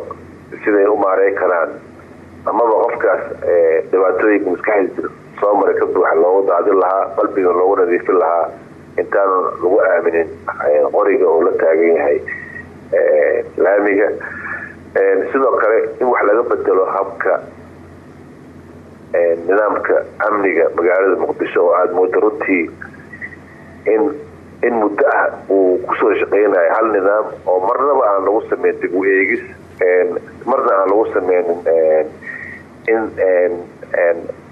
[SPEAKER 7] siday u maareyn karaan amaba qofkaas dhibaatooyinka maskaxdiisa soo maray ka buuxa loogu daadin lahaa qalbiga loogu nadiifin lahaa intaanu lagu aaminin qoriga oo la taagan yahay laamiga. Sidoo kale in wax laga bedelo habka nidaamka amniga magaalada muqdisho oo aada moodo runtii in in muddo ah uu ku soo shaqeynayo hal nidaam oo marnaba aan lagu sameyn dib u eegis. Marna aan lagu sameynin in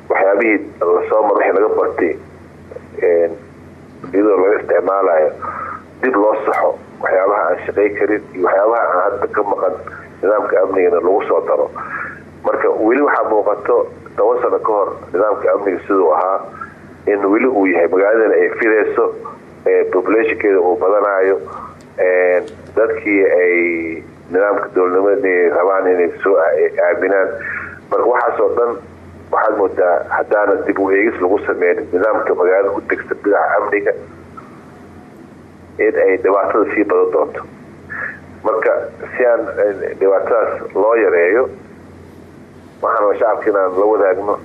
[SPEAKER 7] waxyaabihii la soo mar wixii laga bartay iyadoo laga isticmaalayo dib loo saxo waxyaabaha aan shaqay karin iyo waxyaabaha aan hadda ka maqan nidaamka amnigana lagu soo daro. Marka weli waxaa muuqato toban sano ka hor nidaamka amniga siduu ahaa in weli uu yahay magaaladana ay fidayso populationkeeda uu badanayo dadkii ay nidaamka dowladnimada rabaan inay soo aaminaan. Marka waxaasoo dhan waxaad moodaa haddaana dib u eegis lagu sameynin nidaamka magaalada u degsan dhinaca amniga in ay dhibaatada sii badan doonto. Marka si aan dhibaatadaas loo yareeyo waxaan shacabka inaan la wadaagno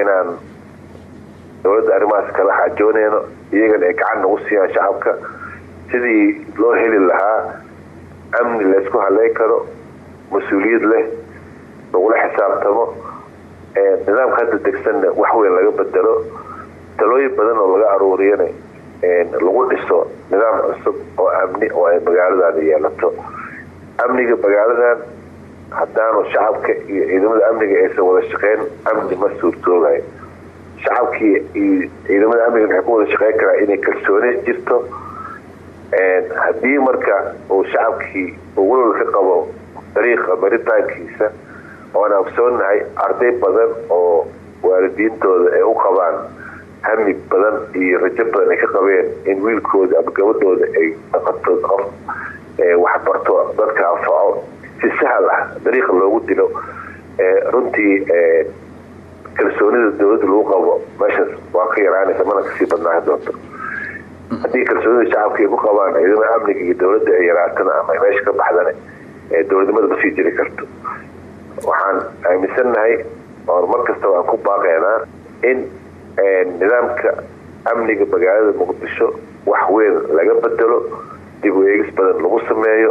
[SPEAKER 7] inaan dowladda arrimahaas kala xaajooneyno iyagana ay gacan nagu siiyaan shacabka sidii loo heli lahaa amni laysku haleyn karo mas'uuliyad leh lagula xisaabtamo nidaamka hadda degsanna wax weyn laga bedelo talooyin badan oo laga aruuriyana lagu dhiso nidaam cusub oo amni oo ay magaaladaada yeelato. Amniga magaaladan haddaanu shacabka iyo ciidamada amniga aysan wada shaqeyn amni ma suurtoogayo shacabkii ciidamada amniga waxay ku wada shaqeyn karaa inay kalsooni jirto. Haddii marka uu shacabkii uu welwal ka qabo dariiqa maritaankiisa oan ogsoonahay arday badan oo waalidiintooda ay u qabaan hami badan iyo rajo badan ay ka qabeen in wiilkooda ama gabadhooda ay dhaqato qof waxbarto dadka anfaco si sahal ah dariiqa loogu dilo. Runtii kalsoonida dowladda lagu qabo meeshaas waa ka yaraanaysa mana ka sii badnaan doonto. Haddii kalsoonida shacabka ay ku qabaan ciidamada amniga iyo dowladda ay yaraatana ama meesha ka baxdana dowladnimada ma sii jiri karto. Waxaan aaminsannahay oon mar kastaba aan ku baaqaynaa in nidaamka amniga magaalada muqdisho wax weyn laga bedelo dib u eegis badan lagu sameeyo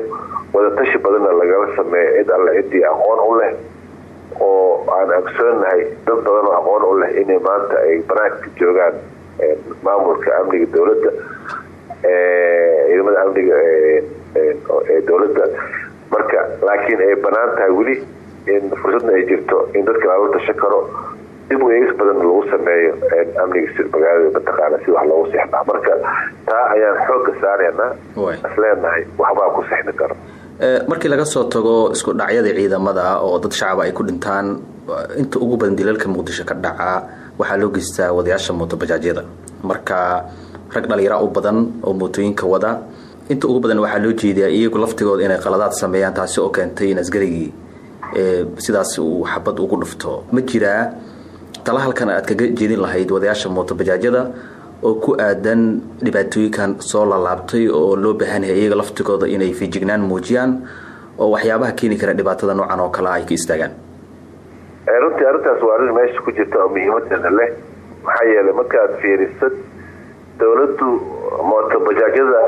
[SPEAKER 7] wadatashi badanna lagala sameeyo cid alle ciddii aqoon u leh oo aan ogsoonahay dad badan oo aqoon u leh inay maanta ay banaanka joogaan maamulka amniga dowladda ciidamada amniga ee dowladda. Marka laakiin ay bannaan tahay weli in fursadna ay jirto in dadka lala tashan karo dib u eegis badan lagu sameeyo amniga magaalada mataqaana si wax loogu sixnaa marka taa ayaan xoogga saaraynaa isleenahay waxbaa ku sixni karo
[SPEAKER 8] markii laga soo tago isku dhacyada ciidamada oo dad shacaba ay ku dhintaan inta ugu badan dilalka muqdisho ka dhaca waxaa loo geystaa wadayaasha mootobajaajyada marka rag dhalinyara u badan oo mootooyinka wada inta ugu badan waxaa loo jeediyaa iyagu laftigooda inay qaladaad sameeyaan taasi oo keentay in askarigii sidaas uu xabad ugu dhufto. Ma jiraa tala halkan aad kaga jeedin lahayd wadayaasha mootobajaajyada oo ku aadan dhibaatooyinkan soo lalaabtay oo loo baahan yahay iyaga laftigooda inay fijignaan muujiyaan oo waxyaabaha keeni kara dhibaatada noocan oo kale ay ka istaagaan.
[SPEAKER 7] Runtii arrintaas waa arrin meesha ku jirta oo muhiimadeeda leh. Maxaa yeelay markaad fiirisad dowladdu mootobajaajyada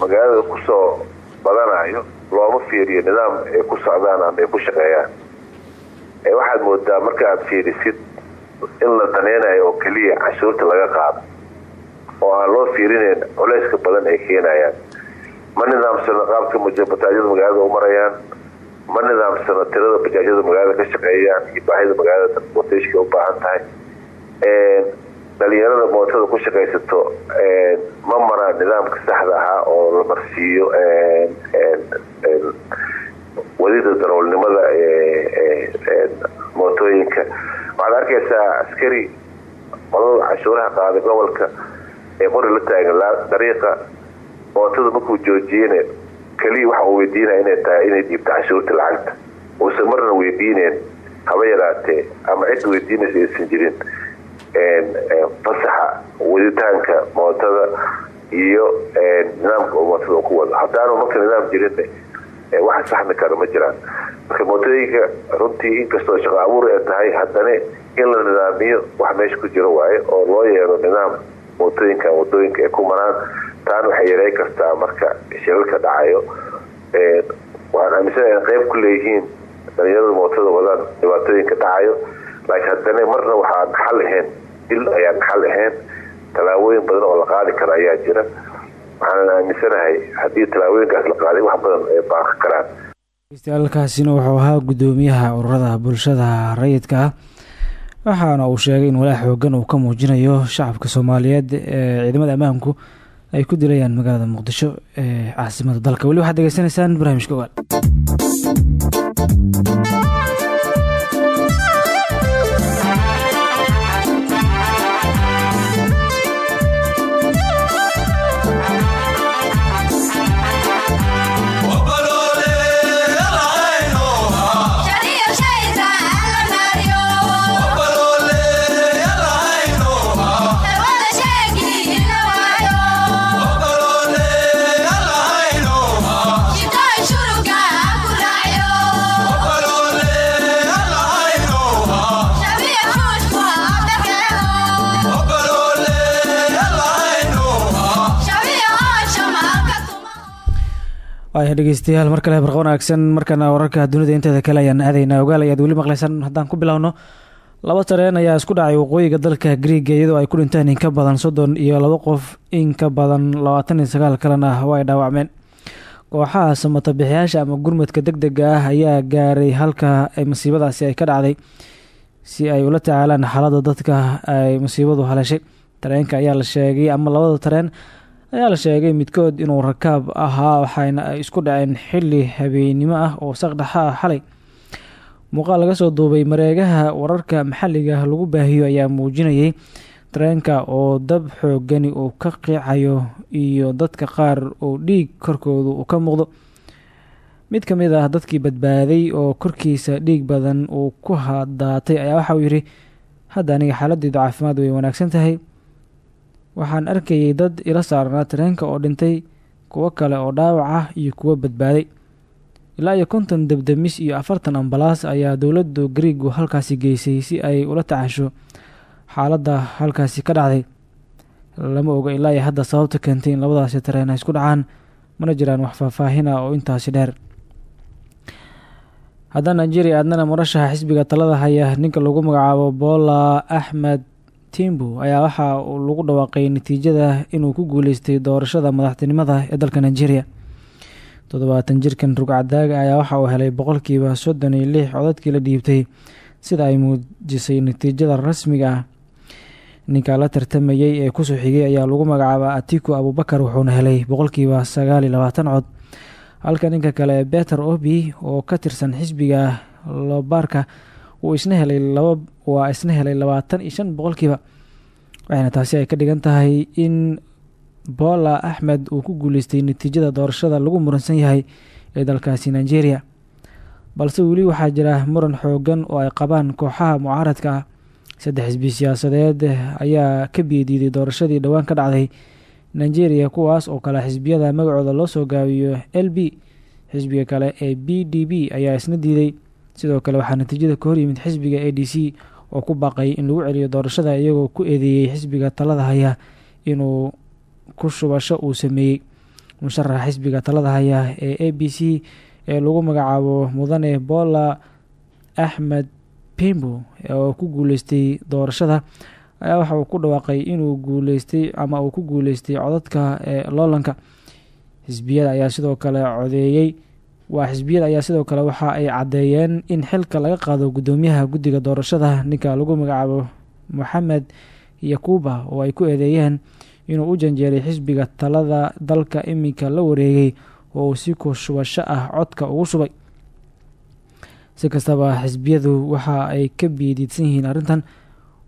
[SPEAKER 7] magaalada ku soo badanayo looma fiiriyo nidaam ay ku socdaan ama ay ku shaqeeyaan. Waxaad moodaa markaaad fiirisid in la daneynayo oo keliya cashuurta laga qaado oo aan loo fiirinayn culeyska badan ay keenayaan. Ma nidaamsano qaabka bajaajyada magaalada u marayaan? Ma nidaamsano tirada bajaajyada magaalada ka shaqeeyaan? Iyo baahida magaalada transportationka u baahan tahay? Dhalinyarada mootada ku shaqaysato ma maraan nidaamka saxda ahaa oo la marsiiyo wadida daroolnimada mootooyinka. Waxaad arkaysaa askari qolada cashuuraha qaaday gobolka ee qori la taagan dariiqa mootada markuu joojiyena keliya waxa uu weydiinaya inay tahay inay dhiibto cashuurta lacagta. Uusan marna weydiineen haba yaraatee ama cid weydiinaysa aysan jirin fasaxa waditaanka mootada iyo nidaamka mootada uu ku wado. Haddaanu marka nidaam jirin waxa saxmi kara ma jiraan. Marka mootooyinka runtii inkastoo shaqo abuur ay tahay haddana in la nidaamiyo wax meesha ku jiro waaye oo loo yeelo nidaam mootooyinka waddooyinka ay ku maraan. Taana waxay yareyn kartaa marka shilalka dhacayo. Waxaan aaminsana in qayb ku leeyihiin dhalinyarada mootada wadaan dhibaatooyinka dhacayo. Laakiin haddana marna waxaa dhaxal ahayn dil ayaan dhaxal ahayn tallaabooyin badan oo la qaadi kara ayaa jira. Waxaan aaminsanahay haddii tallaabooyinkaas la qaaday wax badan ay baaqi karaan.
[SPEAKER 1] Halkaasina wuxuu ahaa guddoomiyaha ururada bulshada rayidka. ah waxaana uu sheegay in walaac xoogan uu ka muujinayo shacabka soomaaliyeed ee ciidamada ammaanku ay ku dilayaan magaalada muqdisho ee caasimada dalka. Weli waxaad degeysanaysaan barnaamijka ogaal waaya dhegeystayaal mar kale barqa wanaagsan markana wararka dunida inteeda kale ayaan aadaynaa ogaal ayaad weli maqlaysaan haddaan ku bilowno laba tareen ayaa isku dhacay waqooyiga dalka griiga iyadoo ay ku dhinteen in ka badan soddon iyo laba qof in ka badan labaatan iyo sagaal kalena waa ay dhaawacmeen. Kooxaha samatabixiyaasha ama gurmadka deg dega ah ayaa gaaray halka ay masiibadaasi ay ka dhacday si ay ula tacaalaan xaaladda dadka ay masiibadu haleeshay tareenka ayaa la sheegay ama labada tareen ayaa la sheegay midkood inuu rakaab ahaa waxayna ay isku dhaceen xili habeennimo ah oo saqdhaxa ah. Xalay muuqaal laga soo duubay mareegaha wararka maxalliga lagu baahiyo ayaa muujinayay tareenka oo dab xoogani uu ka qiicayo iyo dadka qaar oo dhiig korkooda uu ka muuqdo. Mid ka mid ah dadkii badbaaday oo korkiisa dhiig badan uu ku hadaatay ayaa waxa uu yidhi hadda aniga xaaladeydu caafimaad way wanaagsan tahay waxaan arkayay dad ila saarnaa tareenka oo dhintay kuwo kale oo dhaawac ah iyo kuwo badbaaday. Ilaa iyo konton debdemis iyo afartan ambalaas ayaa dowladdu griigu halkaasi geysay si ay ula tacasho xaaladda halkaasi ka dhacday. Lama oga ilaa iyo hadda sababta keentay in labadaasi tareen ay isku dhacaan mana jiraan wax faahfaahin ah oo intaasi dheer. Haddana nigeria aadnana murashaxa xisbiga talada haya ninka lagu magacaabo bola axmed timbu ayaa waxa uu lagu dhawaaqay natiijada inuu ku guuleystay doorashada madaxtinimada ee dalka nigeria. Toddobaatan jirkan rugcadaaga ayaa waxa uu helay boqolkiiba soddon iyo lix codadkii la dhiibtay sida ay muujisay natiijada rasmiga ah. Ninka la tartamayey ee ku soo xigay ayaa lagu magacaaba atiku abubakar wuxuuna helay boqolkiiba sagaal iyo labaatan cod. Halka ninka kale beter obi oo ka tirsan xisbiga lobaarka uu isna helay laba waa isna helay labaatan iyo shan boqolkiiba. Waxayna taasi ay ka dhigan tahay in bola axmed uu ku guuleystay natiijada doorashada lagu muransan yahay ee dalkaasi nigeria. Balse weli waxaa jira muran xoogan oo ay qabaan kooxaha mucaaradka ah. Saddex xisbi siyaasadeed ayaa ka biyadiiday doorashadii dhowaan ka dhacday nigeria kuwaas oo kale xisbiyada magacooda loo soo gaabiyo l b. Xisbiga kale ee b d b ayaa isna diiday sidoo kale waxaa natiijada ka hor yimid xisbiga a d c oo ku baaqay in lagu celiyo doorashada iyagoo ku eedeeyey xisbiga talada haya inuu ku shubasho uu sameeyey. Musharaxa xisbiga talada haya ee a b c ee lagu magacaabo mudane bola axmed pembo oo ku guuleystay doorashada ayaa waxa uu ku dhawaaqay inuu guuleystay ama uu ku guuleystay codadka ee loolanka. Xisbiyada ayaa sidoo kale codeeyey waa xisbiyada ayaa sidoo kale waxa ay caddeeyeen in xilka laga qaado guddoomiyaha guddiga doorashada ninka lagu magacaabo moxamed yakuba oo ay ku eedeeyeen inuu u janjeeray xisbiga talada dalka iminka la wareegay oo uu si ku shubasho ah codka ugu shubay. Si kastaba xisbiyadu waxa ay ka biidiidsan yihiin arrintan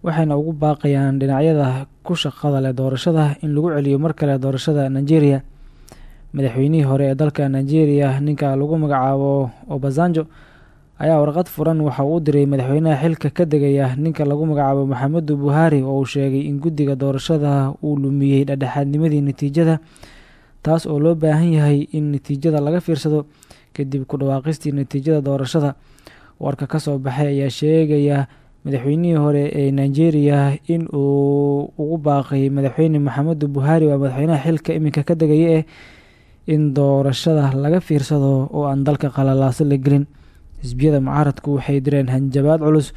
[SPEAKER 1] waxayna ugu baaqayaan dhinacyada ku shaqada leh doorashada in lagu celiyo mar kale doorashada nigeria madaxweynihii hore ee dalka nigeria ninka lagu magacaabo obasanjo ayaa warqad furan waxa uu u diray madaxweynaha xilka ka degaya ninka lagu magacaabo maxamedu buhari oo uu sheegay in guddiga doorashada uu lumiyey dhexdhexaadnimadii natiijada taas oo loo baahan yahay in natiijada laga fiirsado kadib ku dhawaaqistii natiijada doorashada. Warka ka soo baxay ayaa sheegaya madaxweynihii hore ee nigeria in uu ugu baaqay madaxweyne maxamedu buhari waa madaxweynaha xilka iminka ka degaya eh in doorashada laga fiirsado oo aan dalka qalalaaso la gelin. Xisbiyada mucaaradku waxay direen hanjabaad culus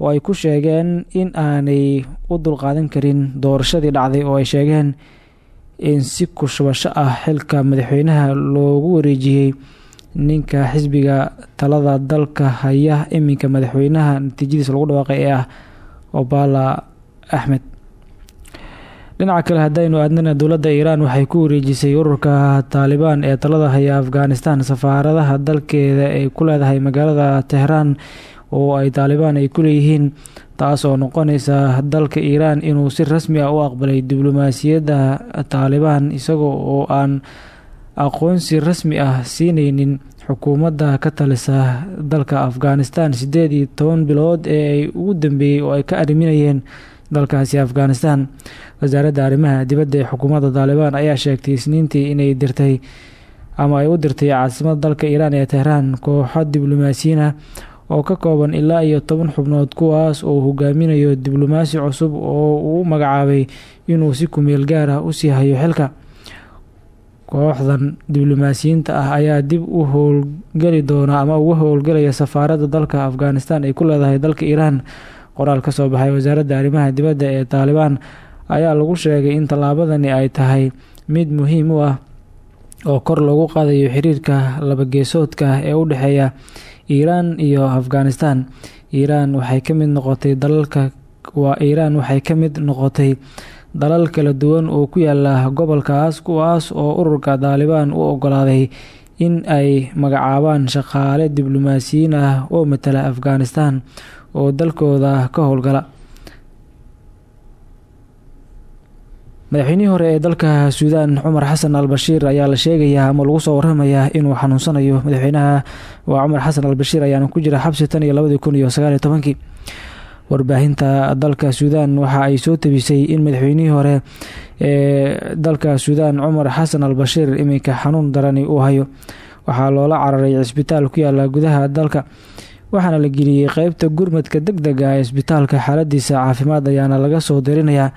[SPEAKER 1] oo ay ku sheegeen in aanay u dulqaadan karin doorashadii dhacday oo ay sheegeen in si kushubasho ah xilka madaxweynaha loogu wareejiyey ninka xisbiga talada dalka haya iminka madaxweynaha natiijadiisa lagu dhawaaqay ee ah obala axmed dhinaca kale haddaynu aadnana dowladda iiraan waxay ku wareejisay ururka taalibaan ee talada haya afghanistan. Safaaradaha dalkeeda ay ku leedahay magaalada tehraan oo ay taalibaan ay ku leeyihiin taas oo noqonaysa dalka iiraan inuu si rasmi ah u aqbalay diblomaasiyadda taalibaan isagoo oo aan aqoonsi rasmi ah siineynin xukuumadda ka talisa dalka afghanistan. Siddeed iyo toban bilood ee ay ugu dambeeyey oo ay ka arriminayeen dalkaasi afghanistan. Wasaaradda arrimaha dibadda ee xukuumadda taalibaan ayaa sheegtay isniintii inay dirtay ama ay u dirtay caasimadda dalka iiraan ee tehraan kooxo diblomaasiyiin ah oo ka kooban ilaa iyo toban xubnood kuwaas oo hogaaminayo diblomaasi cusub oo uu magacaabay inuu si kumeel gaar ah u sii hayo xilka. Kooxdan diblomaasiyiinta ah ayaa dib u howlgeli doona ama uga howlgelaya safaaradda dalka afghanistan ay ku leedahay dalka iiraan qoraal ka soo baxay wasaaradda arrimaha dibadda ee taalibaan ayaa lagu sheegay in tallaabadani ay tahay mid muhiim u ah oo kor loogu qaadayo xiriirka labageesoodka ee u dhexeeya iiraan iyo afghanistan. Iiraan waxay ka mid noqotay dalalka waa iiraan waxay ka mid noqotay dalal kala duwan oo ku yaalla gobolkaas kuwaas oo ururka taalibaan u ogolaaday in ay magacaabaan shaqaale diblomaasiyiin ah oo matala afghanistan oo dalkooda ka howlgala. Madaxweynihii hore ee dalka suudaan cumar xasan al bashiir ayaa la sheegayaa ama lagu soo waramayaa inuu xanuunsanayo madaxweynaha. Waa cumar xasan al bashiir ayaana ku jira xabsi tan iyo labadii kun iyo sagaaliyo tobankii. Warbaahinta dalka suudaan waxa ay soo tabisay in madaxweynihii hore ee dalka suudaan cumar xasan al bashiir iminka xanuun darani uu hayo. Waxaa loola cararay cisbitaal ku yaalla gudaha dalka waxaana la geliyey qeybta gurmadka deg dega ee isbitaalka xaaladiisa caafimaad ayaana laga soo dirinayaa.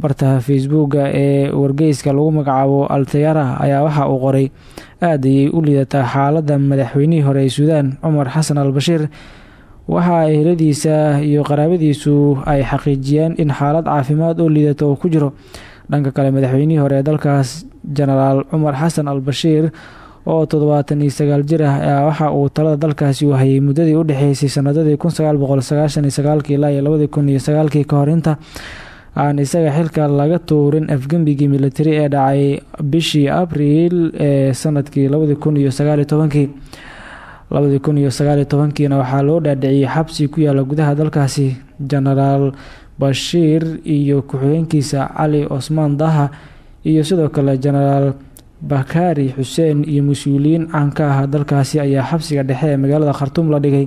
[SPEAKER 1] Barta facebooka ee wargeyska lagu magacaabo altayara ayaa waxa uu qoray aad ayay u liidataa xaaladda madaxweynihii hore ee suudaan cumar xasan al bashiir waxa eheladiisa iyo qaraabadiisu ay xaqiijiyeen in xaalad caafimaad oo liidata oo ku jiro. Dhanka kale madaxweynihii hore ee dalkaas jenaraal cumar xasan al bashiir oo toddobaatan iyo sagaal jir ah waxa uu talada dalkaasi u hayay muddadii u dhexeysay sanadadii kun sagaal boqol sagaashan iyo sagaalkii ilaa iyo labadii kun iyo aan isaga xilka laga tuurin afgembigii militari ee dhacay bishii abriil ee sannadkii labadii kun iyo sagaaliyo waxaa loo dhaadhiciyey xabsi ku yaalla gudaha dalkaasi jenaraal bashiir iyo ku-xigeenkiisa cali cosmaan daha iyo sidoo kale jenaraal bakari xuseen iyo mas'uuliyiin caan ka ah dalkaasi ayaa xabsiga dhexe ee magaalada khartuum la dhigay.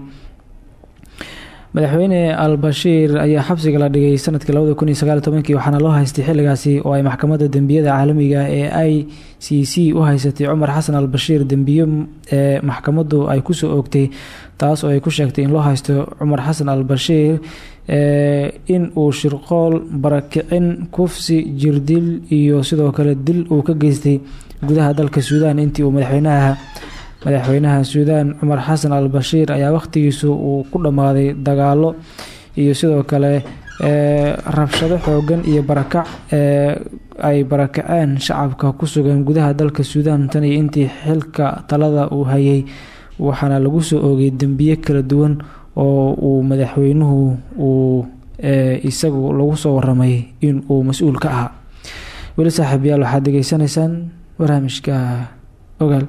[SPEAKER 1] Madaxweyne al bashiir ayaa xabsiga la dhigay sannadkii labada kun iyo waxaana loo haystay xilligaasi oo ay maxkamadda dembiyada caalamiga ee i c c u haysatay cumar xasan al bashiir dembiyo ee maxkamaddu ay ku soo oogtay taas oo ay ku sheegtay in loo haysto cumar xasan al bashiir in uu shirqool barakicin kufsi jirdil iyo sidoo kale dil uu ka geystay gudaha dalka suudaan. Intii uu madaxweynaha madaxweynaha suudaan cumar xasan al bashiir ayaa wakhtigiisu uu ku dhammaaday dagaalo iyo sidoo kale rabshado xoogan iyo barakac ay barakaceen shacabka ku sugan gudaha dalka suudaan. Tan iyo intii xilka talada uu hayay waxaana lagu soo oogay dembiye kala duwan oo uu madaxweynuhu uu isagu lagu soo waramay in uu mas'uul ka ahaa. Weli saaxiibayaal waxaad degeysanaysaan barnaamijka ogaal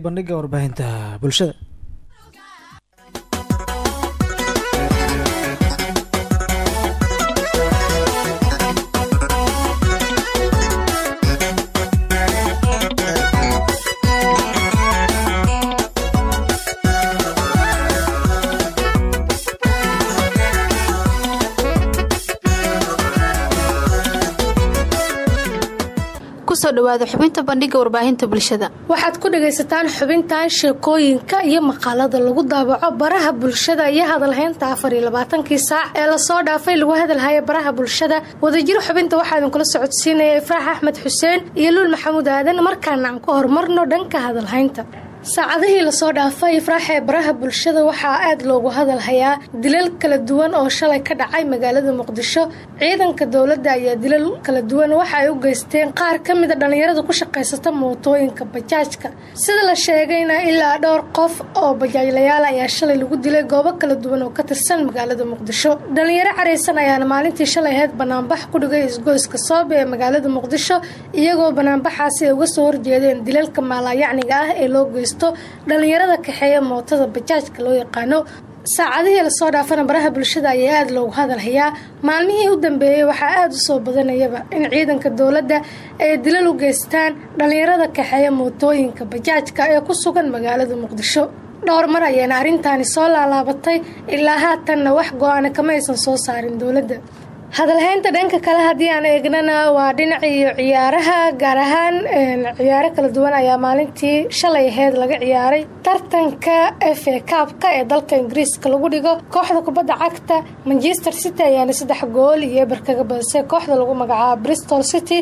[SPEAKER 1] dhawaataan xubintii bandhiga warbaahinta bulshada
[SPEAKER 9] ku soo dhawaada xubinta bandhiga warbaahinta bulshada.
[SPEAKER 10] Waxaad ku dhagaysataan xubintan sheekooyinka iyo maqaalada lagu daabaco baraha bulshada iyo hadalhaynta afar iyo labaatankii saac ee la soo dhaafay lagu hadalhaya baraha bulshada. Wadajiro xubinta waxaa idinkula socodsiinaya ifraax axmed xuseen iyo luul maxamuud aadan markaana aan ku horumarno dhanka hadalhaynta saacadihii la soo dhaafay ifraax ee baraha bulshada waxaa aad loogu hadalhayaa dilal kala duwan oo shalay ka dhacay magaalada muqdisho. Ciidanka dowladda ayaa dilal kala duwan waxa ay u geysteen qaar ka mida dhallinyarada ku shaqaysata mootooyinka bajaajka. Sida la sheegayna ilaa dhowr qof oo bajaajlayaal ayaa shalay lagu dilay goobo kala duwan oo ka tirsan magaalada muqdisho. Dhalinyaro caraysan ayaana maalintii shalay ahayd banaanbax ku dhigay isgoyska soobe ee magaalada muqdisho iyagoo banaanbaxaasi ay uga soo horjeedeen dilalka maalaayacniga ah ee loo geysto dhalinyarada kaxeeya mootada bajaajka loo yaqaano. Saacadihii la soo dhaafana baraha bulshada ayaa aada loogu hadalhayaa. Maalmihii u dambeeyey waxaa aada soo badanayaba in ciidanka dowladda ay dilal u geystaan dhalinyarada kaxeeya mootooyinka bajaajka ee ku sugan magaalada muqdisho. Dhowr mar ayaana arrintaani soo laalaabatay ilaa haatanna wax go'aana kama aysan soo saarin dowladda hadalhaynta dhanka kale haddii aan eegnana waa dhinaciiyo ciyaaraha gaar ahaan ciyaaro kala duwan ayaa maalintii shalay aheyd laga ciyaaray tartanka f a kaabka ee dalka ingiriiska lagu dhigo kooxda kubadda cagta. Manchester city ayaana saddex gool iyo eber kaga badisay kooxda lagu magacaabo bristol city.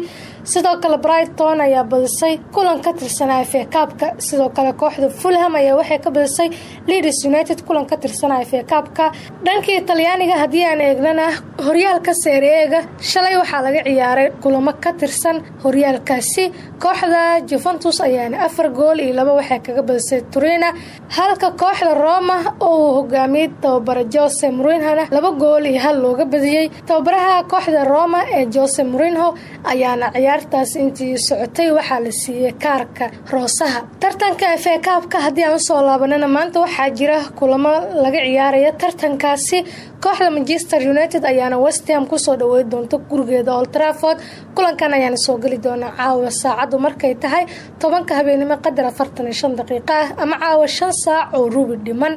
[SPEAKER 10] Sidoo kale brighton ayaa badisay kulan ka tirsanaa f a kaabka sidoo kale kooxda fulham ayaa waxay ka badisay leeds united kulan ka tirsanaa f a kaabka dhankii talyaaniga haddii aan eegnana horyaalka seereega shalay waxaa laga ciyaaray kulamo ka tirsan horyaalkaasi. Kooxda juventus ayaana afar gool iyo laba waxay kaga badisay turina halka kooxda roma oo uu hogaamiyey tababara jose murinhona laba gool iyo hal looga badiyey tababaraha kooxda roma ee jose murinho ayaana ciyaartaas intii socotay waxaa la siiyey kaarka roosaha. Tartanka efe kaabka haddii aan u soo laabanana maanta waxaa jira kulamo laga ciyaaraya tartankaasi kooxda manchester united ayaana westham ku soo dhawey doonta gurigeeda old trafford. Kulankan ayaana soo geli doonaa caawa saacaddu markay tahay tobanka habeenimo qadar afartan iyo shan daqiiqo ah ama caawa shan saac oo rubi dhiman.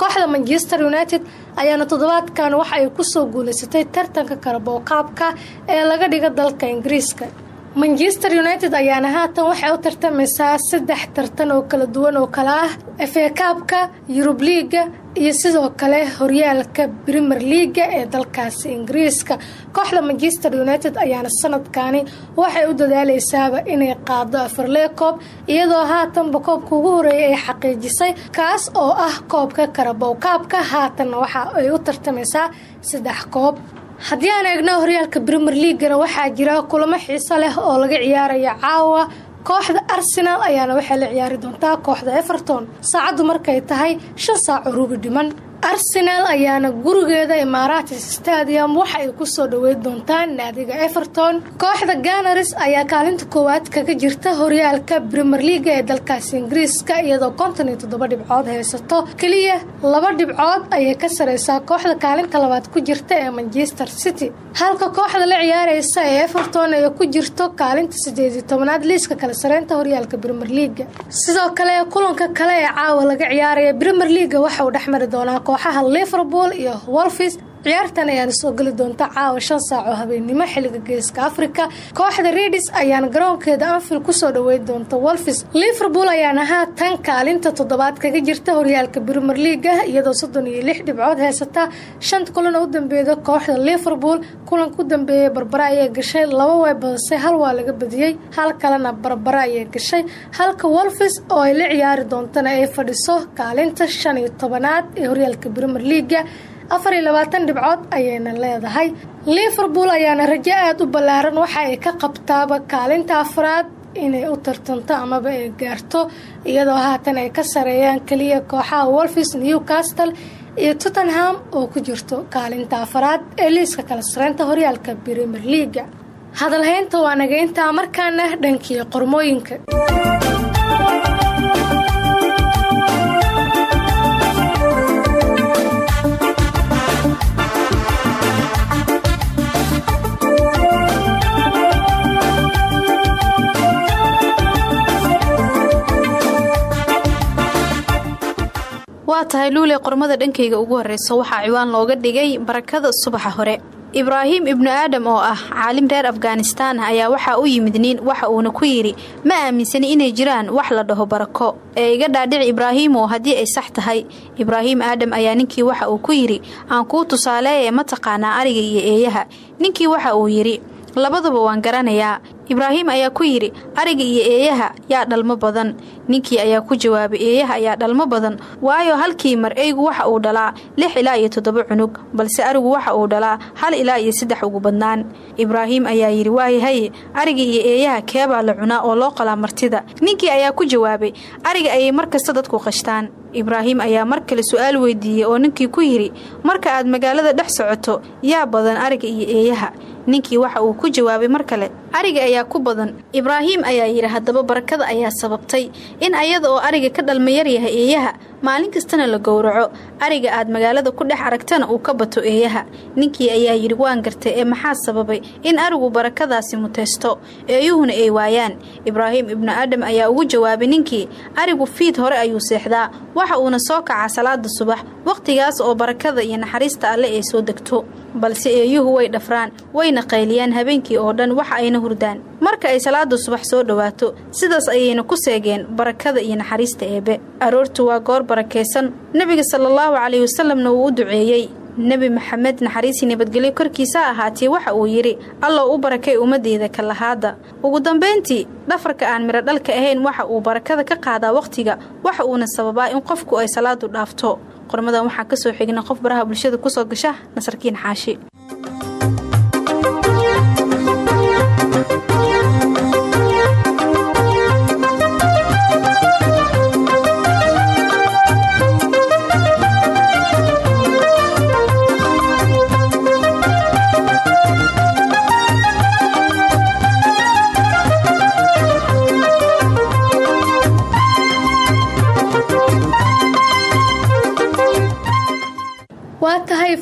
[SPEAKER 10] Kooxda manchester united ayaana toddobaadkan waxa ay ku soo guuleysatay tartanka karabooqaabka ee laga dhiga dalka ingiriiska manchester united ayaana haatan waxay u tartamaysaa saddex tartan oo kala duwan oo kale ah efe kaabka yurub liiga iyo sidoo kale horyaalka premier leaga ee dalkaasi ingiriiska. Kooxda manchester united ayaana sanadkani waxay u dadaaleysaaba inay qaado afarlee koob iyadoo haatanba koobka ugu horeeyay ay xaqiijisay kaas oo ah koobka karabow kaabka haatanna waxa ay u tartamaysaa saddex koob haddii aan eegno horyaalka premier leagana waxaa jira kulamo xiiso leh oo laga ciyaaraya caawa. Kooxda arsenal ayaana waxay la ciyaari doontaa kooxda everton. Saacaddu markay tahay shan saac oo rubi dhiman arsenal ayaana gurigeeda imaaratis stadium waxa ay ku soo dhaweyn doontaa naadiga everton. Kooxda ganaris ayaa kaalinta koowaad kaga jirta horyaalka premier leaga ee dalkaasi ingiriiska iyadoo konton iyo toddoba dhibcood haysato. Keliya laba dhibcood ayay ka sareysaa kooxda kaalinta labaad ku jirta ee manchester city. Halka kooxda la ciyaareysa ee everton ay ku jirto kaalinta sideed iyo tobanaad liiska kala sareynta horyaalka premier leaga sidoo kale kulanka kale ee caawa laga ciyaaraya premier leaga waxa uu dhexmari doonaa kooxaha liverpool iyo wolfis ciyaartan ayaana soo geli doonta caawa shan saac oo habeennimo xilliga geeska afrika. Kooxda redis ayaana garoonkeeda anfield ku soo dhaweyn doonta wolfis liverpool ayaana haatan kaalinta toddobaad kaga jirta horyaalka premier leaga iyadoo soddon iyo lix dhibcood haysata shanta kulan oo u kooxda liverpool kulanka u dambeeyay barbara ayay gashay laba way badisay hal waa laga badiyey hal kalena barbara ayay gashay. Halka wolfis oo ay la ciyaari doontana ay fadhiso kaalinta shan iyo tobanaad ee horyaalka premier leaga afar iyo labaatan dhibcood ayayna leedahay. Liverpool ayaana rajo aada u ballaaran waxa ay ka qabtaaba kaalinta afraad inay u tartanto amaba ay gaarto iyadoo haatan ay ka sareeyaan keliya kooxaha wolfis newcastle iyo tottenham oo ku jirto kaalinta afraad ee liiska kala sareynta horyaalka premier leaga hadalhaynta waa naga intaa markaana dhankii qormooyinka
[SPEAKER 9] waa tahay luuley qormada dhankayga ugu horeysa waxaa ciwaan looga dhigay barakada subaxa hore. Ibraahim ibnu aadam oo ah caalim reer afghanistaan ayaa waxaa u yimid nin waxa uuna ku yidhi ma aaminsani inay jiraan wax la dhaho barako. Ee iga dhaadhici ibraahiimow haddii ay sax tahay ibraahim aadam ayaa ninkii waxa uu ku yidhi aan kuu ma taqaanaa ariga iyo eeyaha. Ninkii waxa uu yidhi labaduba waan garanayaa ibraahim ayaa ku yidhi ariga iyo eeyaha yaa dhalmo badan. Ninkii ayaa ku jawaabay eeyaha ayaa dhalmo badan waayo halkii mar eygu waxa uu dhalaa lix ilaa iyo toddoba cunug balse arigu waxa uu dhalaa hal ilaa iyo saddex ugu badnaan. Ibraahim ayaa yidhi waayahaye ariga iyo eeyaha keebaa la cunaa oo loo qalaa martida. Ninkii ayaa ku jawaabay ariga ayay mar kasta dadku qashtaan. Ibraahim ayaa mar kale su'aal weydiiyey oo ninkii ku yidhi marka aad magaalada dhex socoto yaa badan ariga iyo eeyaha. Ninkii waxa uu ku jawaabay mar kale ariga ayaa ku badan. Ibraahim ayaa yidhi haddaba barakada ayaa sababtay in ayada oo ariga ka dhalma yaryahay eeyaha maalin kastana la gowraco. Ariga aad magaalada ku dhex aragtana uu ka bato eeyaha. Ninkii ayaa yidhi waan gartay ee maxaa sababay in arigu barakadaasi mutaysto? Eeyuhuna ay waayaan. Ibraahim ibnu aadam ayaa ugu jawaabay ninkii arigu fiid hore ayuu seexdaa. Waxa uuna soo kacaa salaada subax wakhtigaas oo barakada iyo naxariista alle ay soo degto. Balse eeyuhu way dhafraan wayna qayliyaan habeenkii oo dhan waxa ayna hurdaan marka ay salaada subax soo dhowaato sidaas ayayna ku seegeen barakada iyo naxariista eebe. Aroortu waa goor barakaysan. Nebiga salaallahu calayhi wasalamna uu u duceeyey. Nebi maxamed naxariisii nabadgelyo korkiisa ahaatee waxa uu yidhi allow u barakay ummadeyda ka lahaada. Ugu dambayntii dhafarka aan midho dhalka ahayn waxa uu barakada ka qaadaa wakhtiga waxa uuna sababaa in qofku ay salaadu dhaafto. Qormadan waxaa ka soo xigna qof baraha bulshada ku soo gasha nasarkiin xaashi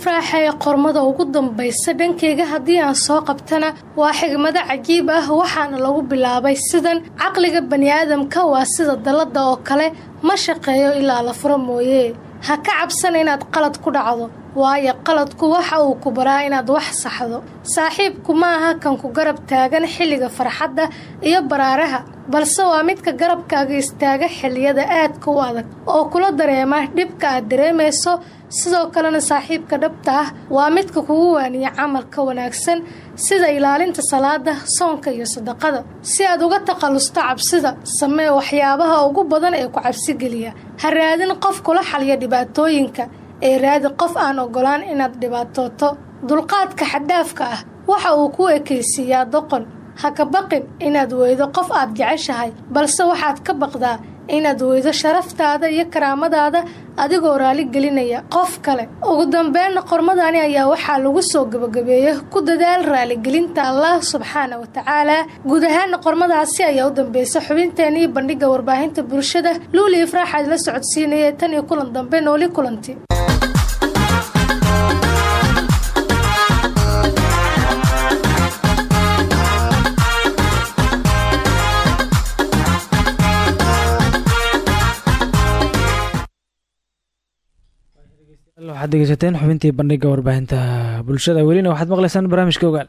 [SPEAKER 10] fraaxa ee qormada ugu dambaysa dhankeyga haddii aan soo qabtana waa xigmado cajiib ah waxaana lagu bilaabay sidan caqliga baniaadamka waa sida dallada oo kale ma shaqeeyo ilaa la furo mooye. Ha ka cabsana inaad qalad ku dhacdo waayo qaladku waxa uu ku baraa inaad wax saxdo. Saaxiibku ma aha kan ku garab taagan xilliga farxadda iyo baraaraha balse waa midka garabkaaga istaaga xilliyada aadka u adag oo kula dareema dhibka aad dareemayso. Sidoo kalena saaxiibka dhabta ah waa midka kugu waaniya camalka wanaagsan sida ilaalinta salaada soonka iyo sadaqada. Si aad uga takhallusto cabsida samee waxyaabaha ugu badan ee ku cabsigeliya. Ha raadin qof kula xaliya dhibaatooyinka ee raadi qof aan ogolaan inaad dhibaatooto dulqaadka xadhaafka ah. Waxa uu ku ekaysiiyaa doqon ha ka baqin inaad weydo qof aad jeceshahay balse waxaad ka baqdaa inaad weydo sharaftaada iyo karaamadaada adigoo raali gelinaya. Qof kale ugu dambeynna qormadani ayaa waxaa lagu soo gabagabeeyey ku dadaal raaligelinta allah subxaana wa tacaala. Guud ahaana qormadaasi ayaa u dambeysay xubinteena iyo bandhigga warbaahinta bulshada. Luuli ifraaxaad la socodsiinaya tan iyo kulan dambe nooli kulanti
[SPEAKER 1] waxaad degeysateen xubintii bandhiga warbaahinta bulshada. Welina waxaad maqlaysaan barnaamijka ogaal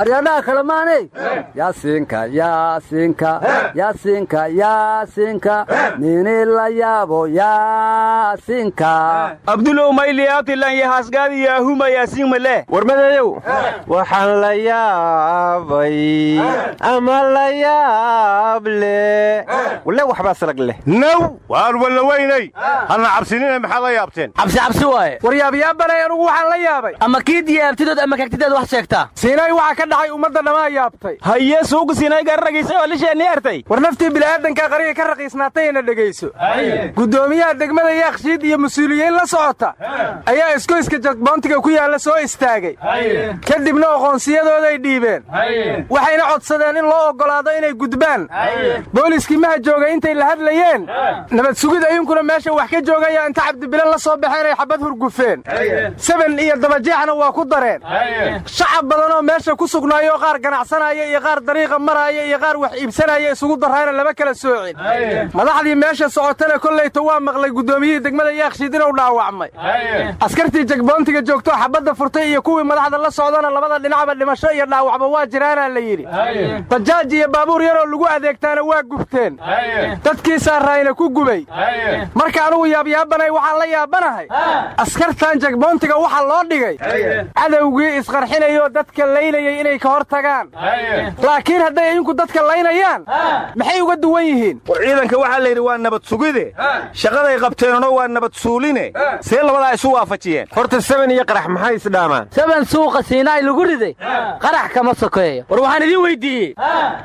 [SPEAKER 11] aryadhaha kale maanay yaasiinka yaasiinka yaasiinka yaasiinka nini la yaabo yaasiinka
[SPEAKER 12] abdulow mayliyaatilan yahaasgaadi yaahuma yaasiin male warmadeeyow waxaan la yaabay. Ama la yaable. Wale waxbaa salag leh.
[SPEAKER 13] Naw. Waan walla weynay hana cabsinina maxaa la yaabteen?
[SPEAKER 14] Cabsi cabsi waaye.
[SPEAKER 12] War yaabyaabbanay anugu waxaan la yaabay.
[SPEAKER 14] Ama kiidiya abtidood ama kagtideed wax sheegtaa?
[SPEAKER 12] Siinay waxaa ka dhacay ummadda dhammaa yaabtay. Haye suugu siinay gararagiisay oo lisheenni ertay war naftii bila'aadanka qariga ka raqiisnaatayna dhegayso guddoomiyaha degmada yaakshiid iyo mas'uuliyiin la socota ayaa iskoyska jagboontiga ku yaalla soo istaagay. Kadibna aqoonsiyadooday dhiibeen. Waxayna codsadeen in loo oggolaado inay gudbaan. Booliiskii maha joogay intay la hadlayeen. Nabad sugid ayunkuna meesha wax ka joogaya inta cabdibile la soo baxeen ay xabad hurgufeen. Seben iyo dabajeexna waa ku dareen. Shacab badanoo meesha ku sugnaayoo qaar ganacsanaya iyo qaar dariiqa maraaya iyo qaar wax iibsanaya isugu darraayna lama kala soocin madaxdii meesha socotana kollayta waa maqlay guddoomiyihii degmada yaakshiid inuu dhaawacmay. Askartii jagboontiga joogtoo xabadda furtay iyo kuwii madaxda la socdana labada dhinacba dhimasho iyo dhaawacba waa jiraanaa la yidhi. Bajaaj iyo baabuur yaroo lagu adeegtaana waa gubteen. Dadkii saaraayna ku gubay. Marka anugu yaabyaabbanay waxaan la yaabanahay askartan jagboontiga waxa loo dhigay. Cadowgii isqarxinayoo dadka laynayay inay ka hor tagaan. Laakiin hadday idinku dadka laynayaan maxay uga duwan yihiin?
[SPEAKER 15] War ciidanka waxaa la yidhi waa nabad sugide. Shaqaday qabteenno waa nabad suuline. See labadaa isu waafajiyeen.
[SPEAKER 12] Horta seben iyo qarax maxay isdhaamaan
[SPEAKER 14] seben suuqa siinaay lagu riday. Qarax kama sokeeyo. War waxaan idiin weyddiiyey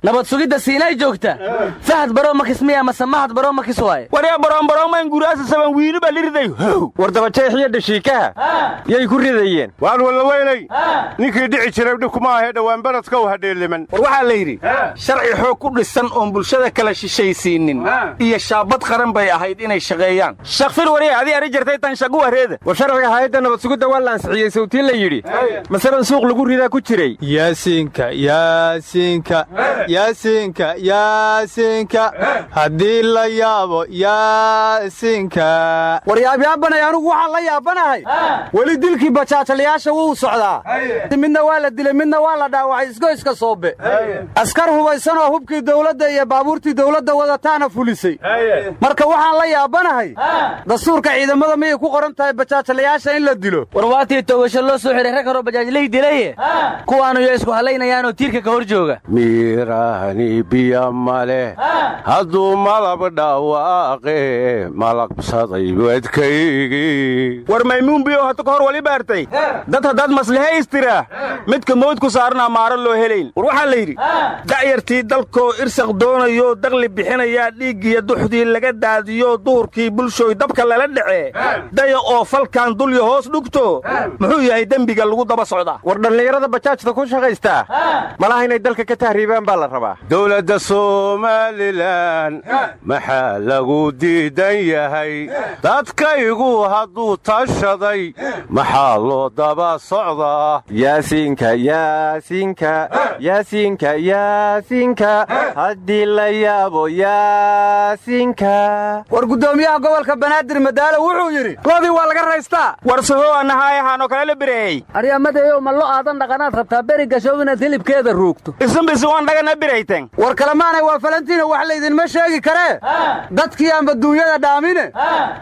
[SPEAKER 14] nabad sugidda siinaay joogta. Fahad baroo makis miya mase mahad baroo makis waaye.
[SPEAKER 12] Waryaa baroonbaroomayn guraasa seben wiili baa liriday how. War dabajeexiyo dhashiikaha yay ku ridayeen.
[SPEAKER 13] Waan walla weynay ninkii dhici jiray dhibkuma ahee dhowaan baradka u hadheeliman
[SPEAKER 15] war waxaa la yidhi sharci xoog ku dhisan oon bulshada kala shishaysiinnin iyo shaabad qaran bay ahayd inay shaqeeyaan.
[SPEAKER 12] Shakfir warya adii ari jirtay tan shagu wareeda. War sharciga hayadda nabad sugidda waa la ansixiyey sawtiin la yidhi. Masalan suuq lagu ridaa ku jiray.
[SPEAKER 16] Yaasiinka yaasiinka yaasiinka yaasiinka. Haddii la yaabo yaasiinka.
[SPEAKER 11] War yaabyaabbanay anugu waxaan la yaabanahay. Weli dilkii bajaajalayaasha wuu socdaa. Midna waa la dilay midna waa la dhaawacay isgoyska soobe askar hubaysanoo hubkii dawladda iyo baabuurtii dawladda wadataana fulisay. Marka waxaan la yaabanahay dastuurka ciidamada miyay ku qoran tahay bajaajalayaasha in la dilo?
[SPEAKER 14] War waatii togasho loo soo xihay rag horoo bajaajlay dilaye? Kuwaanu yo isku hallaynayaanoo tiirka ka hor jooga
[SPEAKER 16] miiraani biya maleh hadduu malab dhawaaqe malabsaday wadkaygii
[SPEAKER 12] war maymuun biyo hata ka hor wali baartay. Dad haddaad maslihe istira midka mawdku saarnaa maaro loo helayn.
[SPEAKER 15] War waxaa la yidhi da'yartii dalkoo irsaq doonayoo daqli bixinayaa dhiiggiyo duxdii laga daadiyo duhurkii bulshooy dabka lala dhacee daya oo falkan dulya hoos dhugto. Muxuu yahay dembiga lagu daba socdaa
[SPEAKER 12] war dhallinyarada bajaajta ku shaqaystaa malaha inay dalka ka tahriibaan baa la rabaa.
[SPEAKER 16] Dowladda somalilan maxaa lagu diidan yahay? Dadkaygu hadduu tashaday maxaa loo daba socdaa
[SPEAKER 12] yaasiinka yaasiinka yaasiinka yaasiinka haddii la yaabo yaasiinka
[SPEAKER 11] war guddoomiyaha gobolka banaadir madaalo wuxuu yidhi
[SPEAKER 12] loodii waa laga raystaa. War sahoo anahaayahaanoo kale la bireeyey.
[SPEAKER 11] Aryamadeeyow ma lo aadan dhaqanaad rabtaa beri gashow inaad hilibkeeda ruugto?
[SPEAKER 12] Isinbisi waan dhagana birayten
[SPEAKER 11] war kalemaanay waa falantiina wax laydinma sheegi karee dadkii aanba duunyada dhaamine.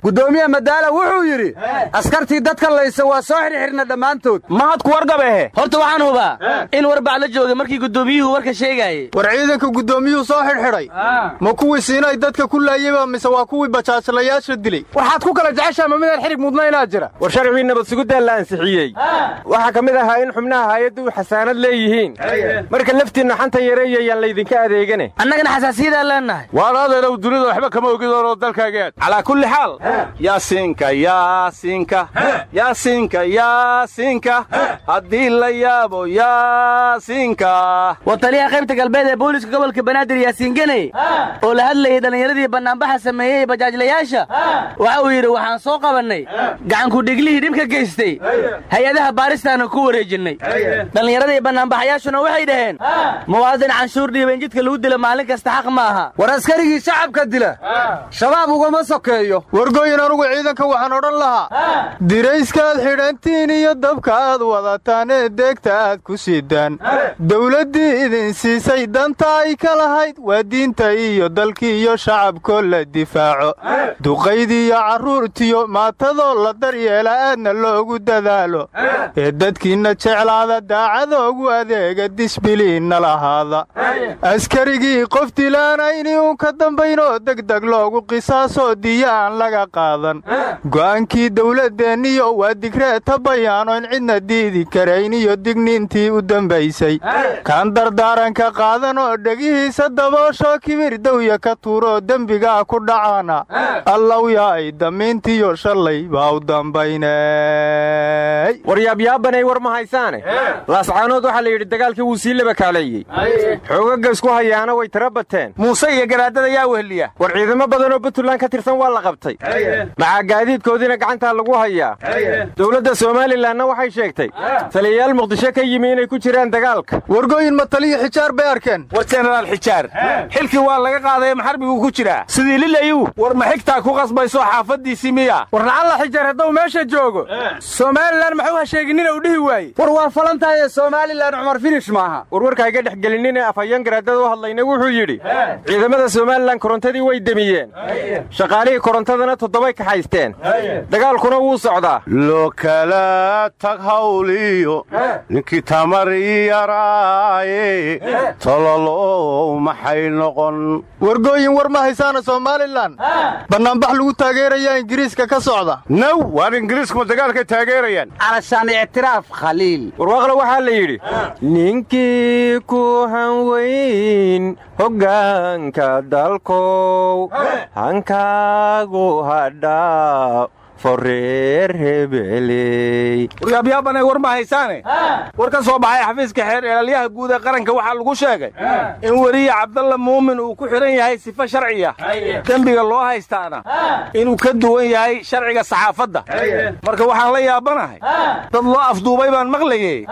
[SPEAKER 11] Guddoomiye madaala wuxuu yidhi askartii dadka laysa waa soo xirxirna dhammaantood.
[SPEAKER 12] Mahad ku wargabehe.
[SPEAKER 14] Horta waxaan hubaa in warbac la joogay markii guddoomiyuhu warka sheegaayey
[SPEAKER 16] war ciidanka guddoomiyuhu soo xidhxidhay. Ma kuwii siinay dadka ku laayeyba mise waa kuwii bajaajlayaasha dilay?
[SPEAKER 12] Waxaad ku kala jeceshaa ma midaan xidhig mudnaynaa jira? War sharcigii nabad sugiddaa la ansixiyey. Waxaa ka mid ahaa in xubnaha haayaddu xasaanad leeyihiin. Marka laftiinna xanta yareeyayaan laydinka adeegane.
[SPEAKER 14] Annagana xasaasiyadaan leennahay.
[SPEAKER 16] Waan adeerow dunida waxba kama ogidoonoo dalkaageed
[SPEAKER 15] calaa kulli xaal. Yaasiinka yaasiinka. Yaasiinka yaasiinka. Haddii la yaabo yaasiinka
[SPEAKER 14] war taliyaha qaybta galbeed ee booliiska gobolka banaadir yaasiin ganey oo la hadlayay dhallinyaradii bannaanbaxa sameeyey bajaajlayaasha waxa uu yidhi waxaan soo qabannay. Gacankudhiglihii dhibka geystay. Hay'adaha baaristaana ku wareejinnay. Dhallinyaradii bannaanbaxayaashuna waxay dhaheen muwaadin canshuur dhiiba in jidka lagu dilo maalin kasta xaq ma aha.
[SPEAKER 11] War askarigii shacabka dila. Shabaab ugama sokeeyo.
[SPEAKER 16] Wargooyin anugu ciidanka waxaan odhan lahaa. Dirayskaad xidhantiin iyo dabkaaad wadataan ee deegta aad ku sii diidaan dowladdii idin siisay danta ay ka lahayd waa diinta iyo dalkii iyo shacabkoo la difaaco. Duqaydiiyo carruurtiyo maatadoo la daryeela aadna loogu dadaalo. Ee dadkiinna jeclaada daacadoogu adeega disbiliinna lahaada. Askarigii qof dilaana inii uun ka dambaynoo degdeg loogu qisaasoo diya aan laga qaadan. Go'aankii dowladeenniyo waa digreeta bayaanoyn cidna diidi karayn iyo digniintii u dambaysay. Kaan dardaaranka qaadan oo dhegihiisa daboosho kibir dawya ka tuuroo dembigaa ku dhacaana allow yaay damiintiyo shalay baa u dambaynay
[SPEAKER 12] waryaabyaabanay war ma haysaane? Laascaanood waxaa la yidhi dagaalkii wuu sii laba kaaleeyey. Xoogaga isku hayaana way tira bateen.
[SPEAKER 15] Muuse iyo garaadada yaa weheliya
[SPEAKER 12] war ciidamo badanoo puntland ka tirsan waa la qabtay. Maxaa gaadiidkoodiina gacantaa lagu hayaa. Dowladda somalilanna waxay sheegtay. Taliyayaal muqdisho ka yimi inay ku jiraan dagaalka.
[SPEAKER 16] Wargooyin ma taliyo xijaar bay arkeen.
[SPEAKER 15] War jenaraal xijaar. Xilkii waa laga qaaday maxarbiguu ku jiraa? Sidii lilayu war ma xigtaa ku qasbayso xaafaddiisii miya?
[SPEAKER 12] War lacalla xijaar hadduu meesha joogo. Somalilan maxuu ha sheeginina uu dhihi waaye
[SPEAKER 11] war waa falantahaye somalilan cumar finish maaha.
[SPEAKER 12] Warwarka iga dhex gelinine afhayeen garaadada u hadlayna wuxuu yidhi ciidamada somalilan korontadii way demiyeen. Shaqaalihii korontadana toddobay kaxaysteen dagaalkuna wuu socdaa
[SPEAKER 13] loo kala tag hawliyo ninkii tamar yaraaye tololow maxay noqon?
[SPEAKER 16] Wargooyin war ma haysaana somalilan bannaanbax lagu taageerayaa ingiriiska ka socda.
[SPEAKER 13] Naw waar ingiriiskuma dagaalkay taageerayaan.
[SPEAKER 11] Calashaan ictiraaf khaliil.
[SPEAKER 12] Warwaaqle waxaa la yidhi ninkii ku hanweyn hoggaanka dalkow hankaagu hadhaa
[SPEAKER 15] waryaabyaabane war ma haysaane? War ka soo baxay xafiiska xeer eelalyaha guud ee qaranka waxaa lagu sheegay in weriye cabdalla muumin uu ku xidhan yahay sifo sharciya dembiga loo haystaana inuu ka duwan yahay sharciga saxaafadda. Marka waxaan la yaabanahay dad loo afduubay baan maqlayey.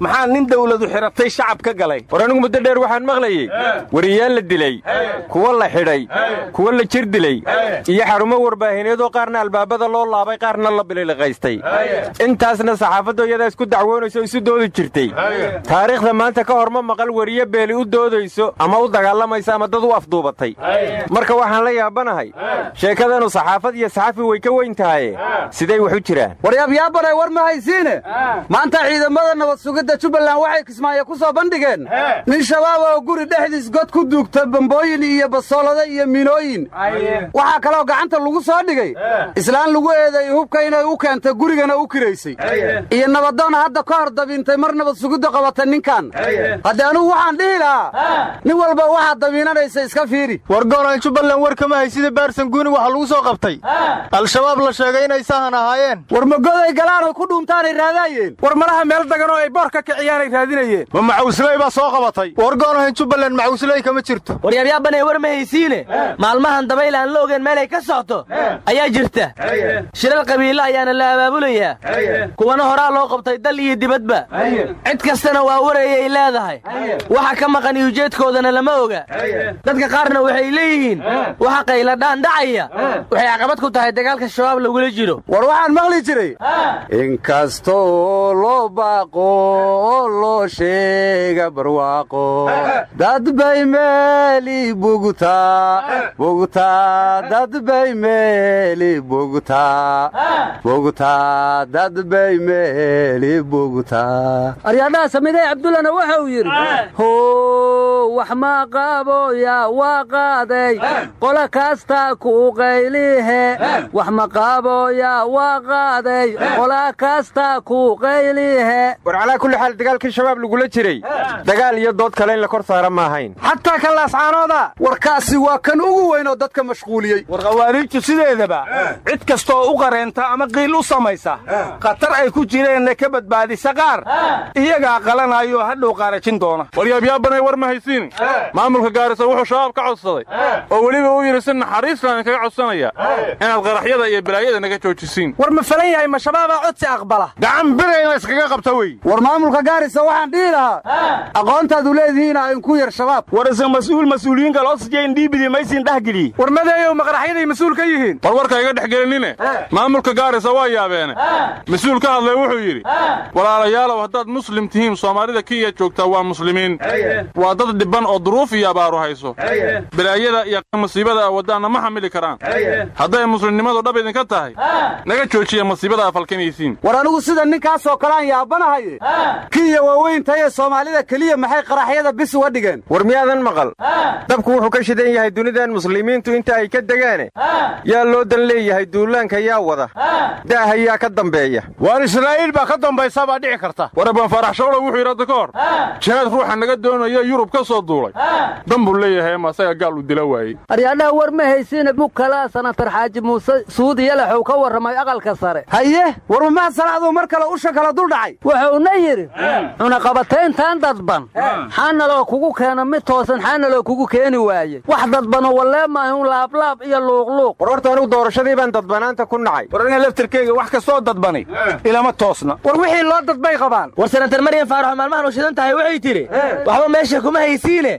[SPEAKER 15] Maxaa nin dawladu xidhatay shacab ka galay?
[SPEAKER 12] War anigu muddo dheer waxaan maqlayey. Weriyaal la dilay. Kuwa la xidhay kuwa la jir dilay iyo xarumo warbaahineedoo qaarna albaabada loo qaarna la bililiqaystay intaasna saxaafaddu iyadaa isku dacwoonayso isu doodi jirtay. Taariikhda maanta ka hor ma maqal weriye beeli u doodayso ama u dagaalamaysa ama dad u afduubatay. Marka waxaan la yaabanahay sheekadanu saxaafad iyo saxafi way ka weyn tahaye siday wax u jiraan
[SPEAKER 11] waryaabyaabanay war ma haysiine? Maanta ciidamada nabad sugidda jubbaland waxay kismaayo ku soo bandhigeen. Nin shabaab oo guri dhexdiis god ku duugta bambooyin iyo basoolada iyo minooyin. Waxaa kaloo gacanta lagu soo dhigay. Islaan lagu eeday hubka inay u keentay gurigana u kiraysay. Iyo nabadoona hadda ka hor dabiintay mar nabad sugiddu qabatay ninkan haddii anugu waxaan dhihi lahaa nin walba waxaad dabiinanaysa iska fiiri.
[SPEAKER 16] Wargoonaan jubbaland war kama haysida baarsan guuni waxaa lagu soo qabtay. Al-shabaab la sheegay inay sahan ahaayeen.
[SPEAKER 11] War magoday galaanay ku dhuuntaanay raadaayeen?
[SPEAKER 12] War malaha meel dagan oo ay boor ka kiciyaanay raadinayeen?
[SPEAKER 13] Ma macawsley baa soo qabatay.
[SPEAKER 16] Wargoonahan jubbaland macawsley kama jirto.
[SPEAKER 14] Waryaabyaabanay war ma haysiine? Maalmahan dabayl aan la ogeyn meelay ka socto ayaa jirta shilal qabiilo ayaana la abaabulayaa. Kuwana horaa loo qabtay dal iyo dibadba. Cid kastana waa warayay leedahay. Waxa ka maqan iyo ujeedkoodana lama oga. Dadka qaarna waxay leeyihiin waxa qayladhaan dhacaya. Waxay caqabad ku tahay dagaalka shabaab lagula jiro.
[SPEAKER 11] War waxaan maqli jiray inkastoo loo baaqo oo loo sheega barwaaqo. Dad bay meeli bugtaa bugtaa. Dad bay meeli bugtaa bugtaa dad bay meeli bugtaa
[SPEAKER 17] aryaadhaha samidey cabdullana waxa uu yidhi how wax ma qaboya waa qaaday qola kasta ku qaylihe wax ma qaboya waa qaaday qola kasta ku qaylihe
[SPEAKER 12] war calaa kulli xaal dagaalkii shabaab lagula jiray dagaal iyo dood kale in la kor saara ma ahayn
[SPEAKER 11] xataa ka laascaanooda warkaasi waa kan ugu weyn oo dadka mashquuliyey
[SPEAKER 15] war sideedaba cid kastooo u qareenta ama qiil u samaysa. Khatar ay ku jireenna ka badbaadisa qaar iyagaa qalanayo hadhow qaarajin doona.
[SPEAKER 18] Waryaabyaabanay war ma haysiin maamulka gaarisa wuxuu shabaab ka codsaday. Oo weliba uu yidhi si naxariislaan kaga codsanaya. Inaad qaraxyada iyo bilaayada naga joojisiin.
[SPEAKER 12] War ma falan yahay ma shabaabaa codsi aqbala.
[SPEAKER 13] Gacan bira in layskaga qabta wey.
[SPEAKER 11] War maamulka gaarisa waxaan dhihi lahaa aqoontaadu leedihiina inku yar shabaab.
[SPEAKER 15] War isa mas'uul mas'uuliyiinka loo sijayn dhiibidi maysin dhexgeliye
[SPEAKER 12] war madeeyow ma qaraxyaday mas'uul ka yihiin?
[SPEAKER 18] War warka iga dhex gelinine maamulka gaarisa waa yaabeene. Mas'uul ka hadlay wuxuu yidhi walaalayaalow haddaad muslim tihiin soomaalida kenya joogtaa waa muslimiin. Waa dad dhibban oo duruuf iyo abaaru hayso. Balaayada iyo masiibada a waddaanna ma xamili karaan. Hadday muslimnimadu dhab idinka tahay naga joojiya masiibada a falkinaysiin
[SPEAKER 19] war anigu sida ninkaasoo kale aan yaabanahaye kenya waaweyntaye soomaalida keliya maxay qaraxyada bis uga dhigeen?
[SPEAKER 12] War miyaadan maqal? Dabku wuxuu ka shidan yahay dunidan muslimiintu inta ay ka degaane. Yaa loo dan leeyahay duulaanka yaa wada. Daaha yaa ka dambeeya.
[SPEAKER 13] Waar israa'iil baa ka dambaysa baa dhici karta.
[SPEAKER 18] War abaan faarax shawlow wuxuu yidhi hadda ka hor jihaad ruuxa naga doonaya yurub ka soo duulay. Dan buu leeyahay ama asaga gaal u dila waayey.
[SPEAKER 11] Aryaadhaha war ma haysiine bug kalaa sanatar xaaji muuse suudi yalaxow ka warramay aqalka sare.
[SPEAKER 19] Haye war mamaa salaaduu mar kale usha kala dul dhacay?
[SPEAKER 11] Wuxuuna yidhi cunaqabatayntan dadban xaanaloo kugu keena mid toosan xaanaloo kugu keeni waaye wax dadbano wallee maahun laablaab iyo luuqluuq.
[SPEAKER 12] War horta anigu doorashadii baan dadbanaanta ku nacay
[SPEAKER 15] war aniga laftirkeyga wax kastoo dadbani. Ilama toosna.
[SPEAKER 19] War wixii loo dadbay qabaan.
[SPEAKER 14] War sanatar maryan faaraxo maalmahan u shidan tahay waxay tidhi waxba meesha kuma haysiine.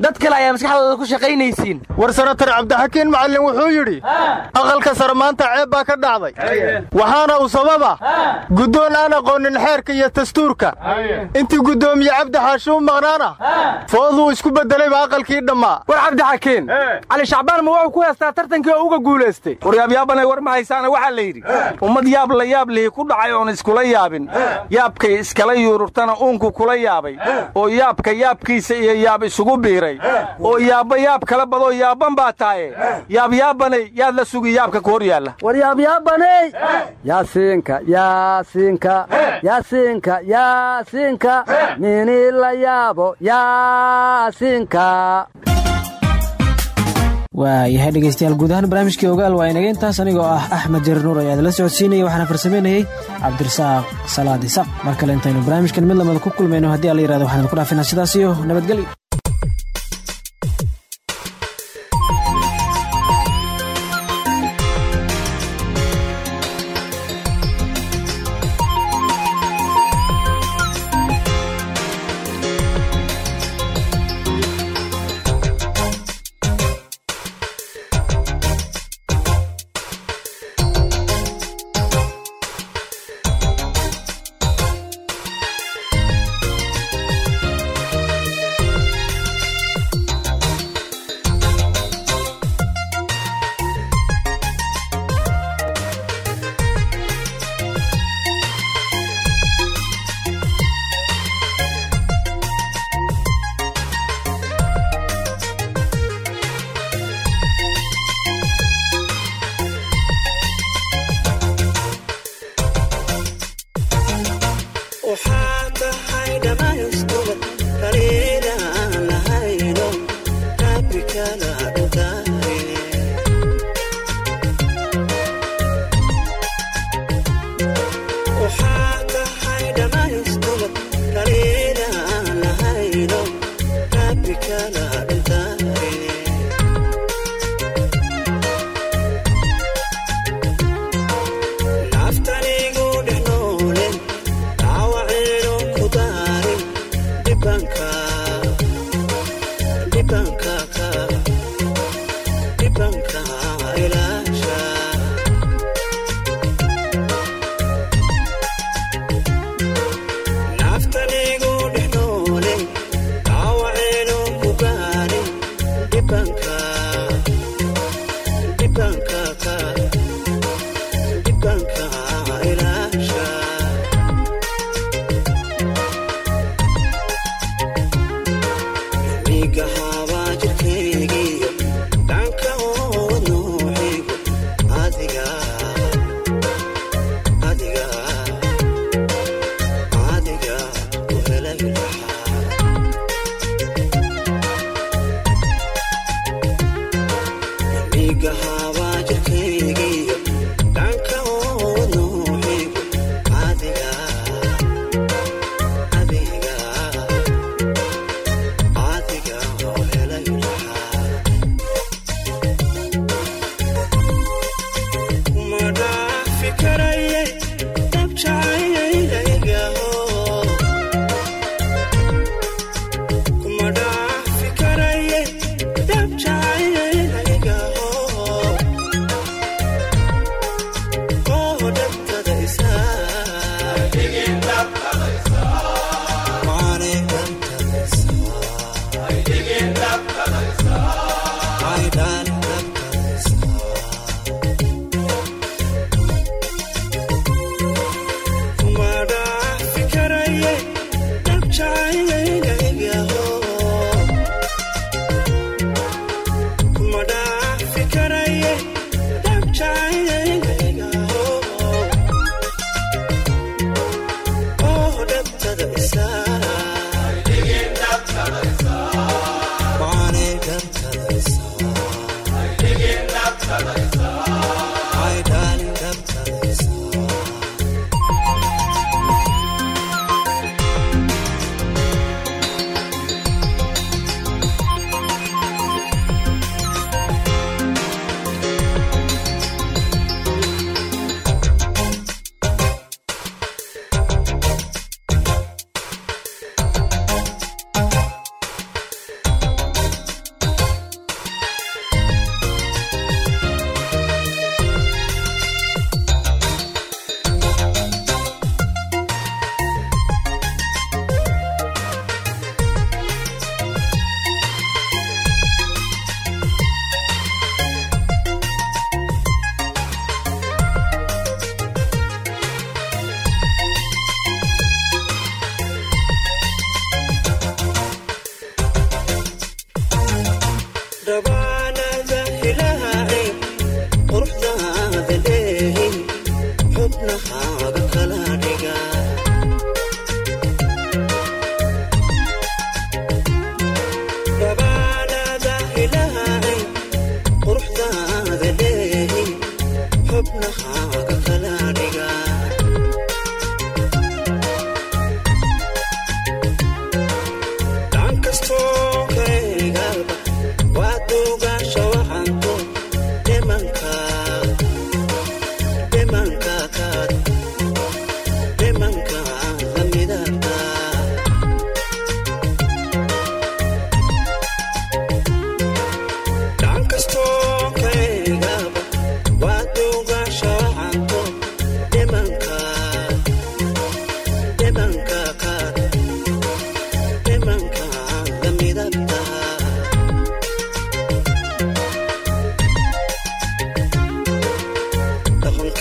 [SPEAKER 14] Dad kale ayaa maskaxdooda ku shaqaynaysiin.
[SPEAKER 16] War sanatar cabdixakiin macallin wuxuu yidhi aqalka sare maanta ceeb baa ka dhacday. Waxaana u sababa guddoon aan aqoonin xeerka iyo dastuurka. Intii guddoomiye cabdi xaashi u maqnaana fooduu isku beddelayba aqalkii dhammaa.
[SPEAKER 19] War cabdixakiin cali shacbaan ma wuxuu ku heestaa tartankii oo uga guulaystay.
[SPEAKER 15] War yaabyaabbanay war ma haysaana waxaa la yidhi ummad yaab la yaab lihi ku dhacay oon iskula yaabin. Yaabkay iskala yuururtana uunku kula yaabay. Oo yaabka yaabkiisa iyo yaab isugu biiray. Oo yaabba yaab kala badoo yaabban baa tahaye yaabyaabbanay yaad la sugi yaabka ku hor yaalla.
[SPEAKER 11] War yaabyaabbaney yaasiinka yaasiinka yaasiinka yaasiinka. Mini la yaabo yaasiinka
[SPEAKER 2] waayahay dhegaystayaal guud ahaan barnaamijkii ogaal waa inaga intaas anigoo ah axmed jarir nuur ayaa idinla socodsiinaya waxaana farsamaynayey cabdirasaaq salaad isaq mar kale intaynu barnaamijkan mid lamada ku kulmayno haddii alla yiraahdo waxaan idinku dhaafinaa sidaas iyo nabadgelyo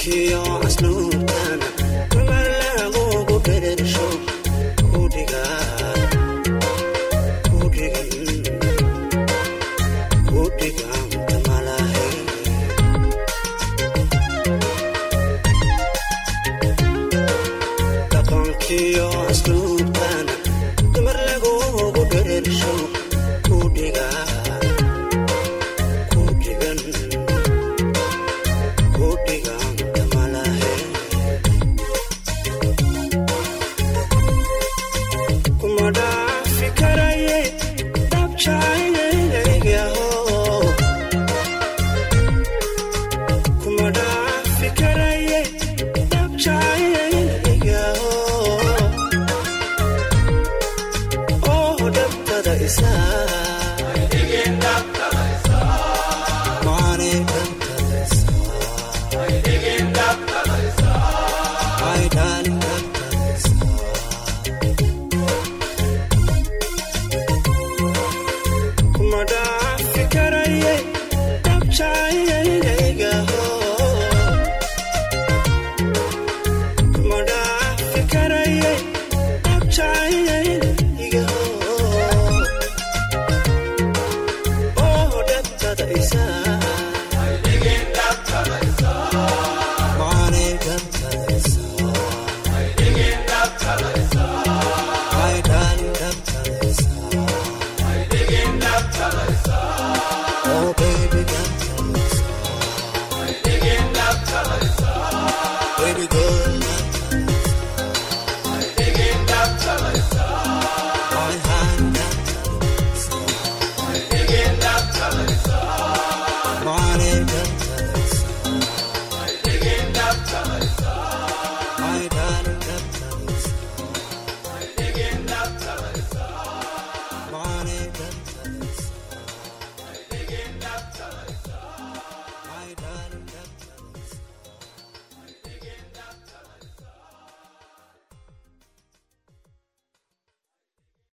[SPEAKER 2] dhaqankiyo casluubtana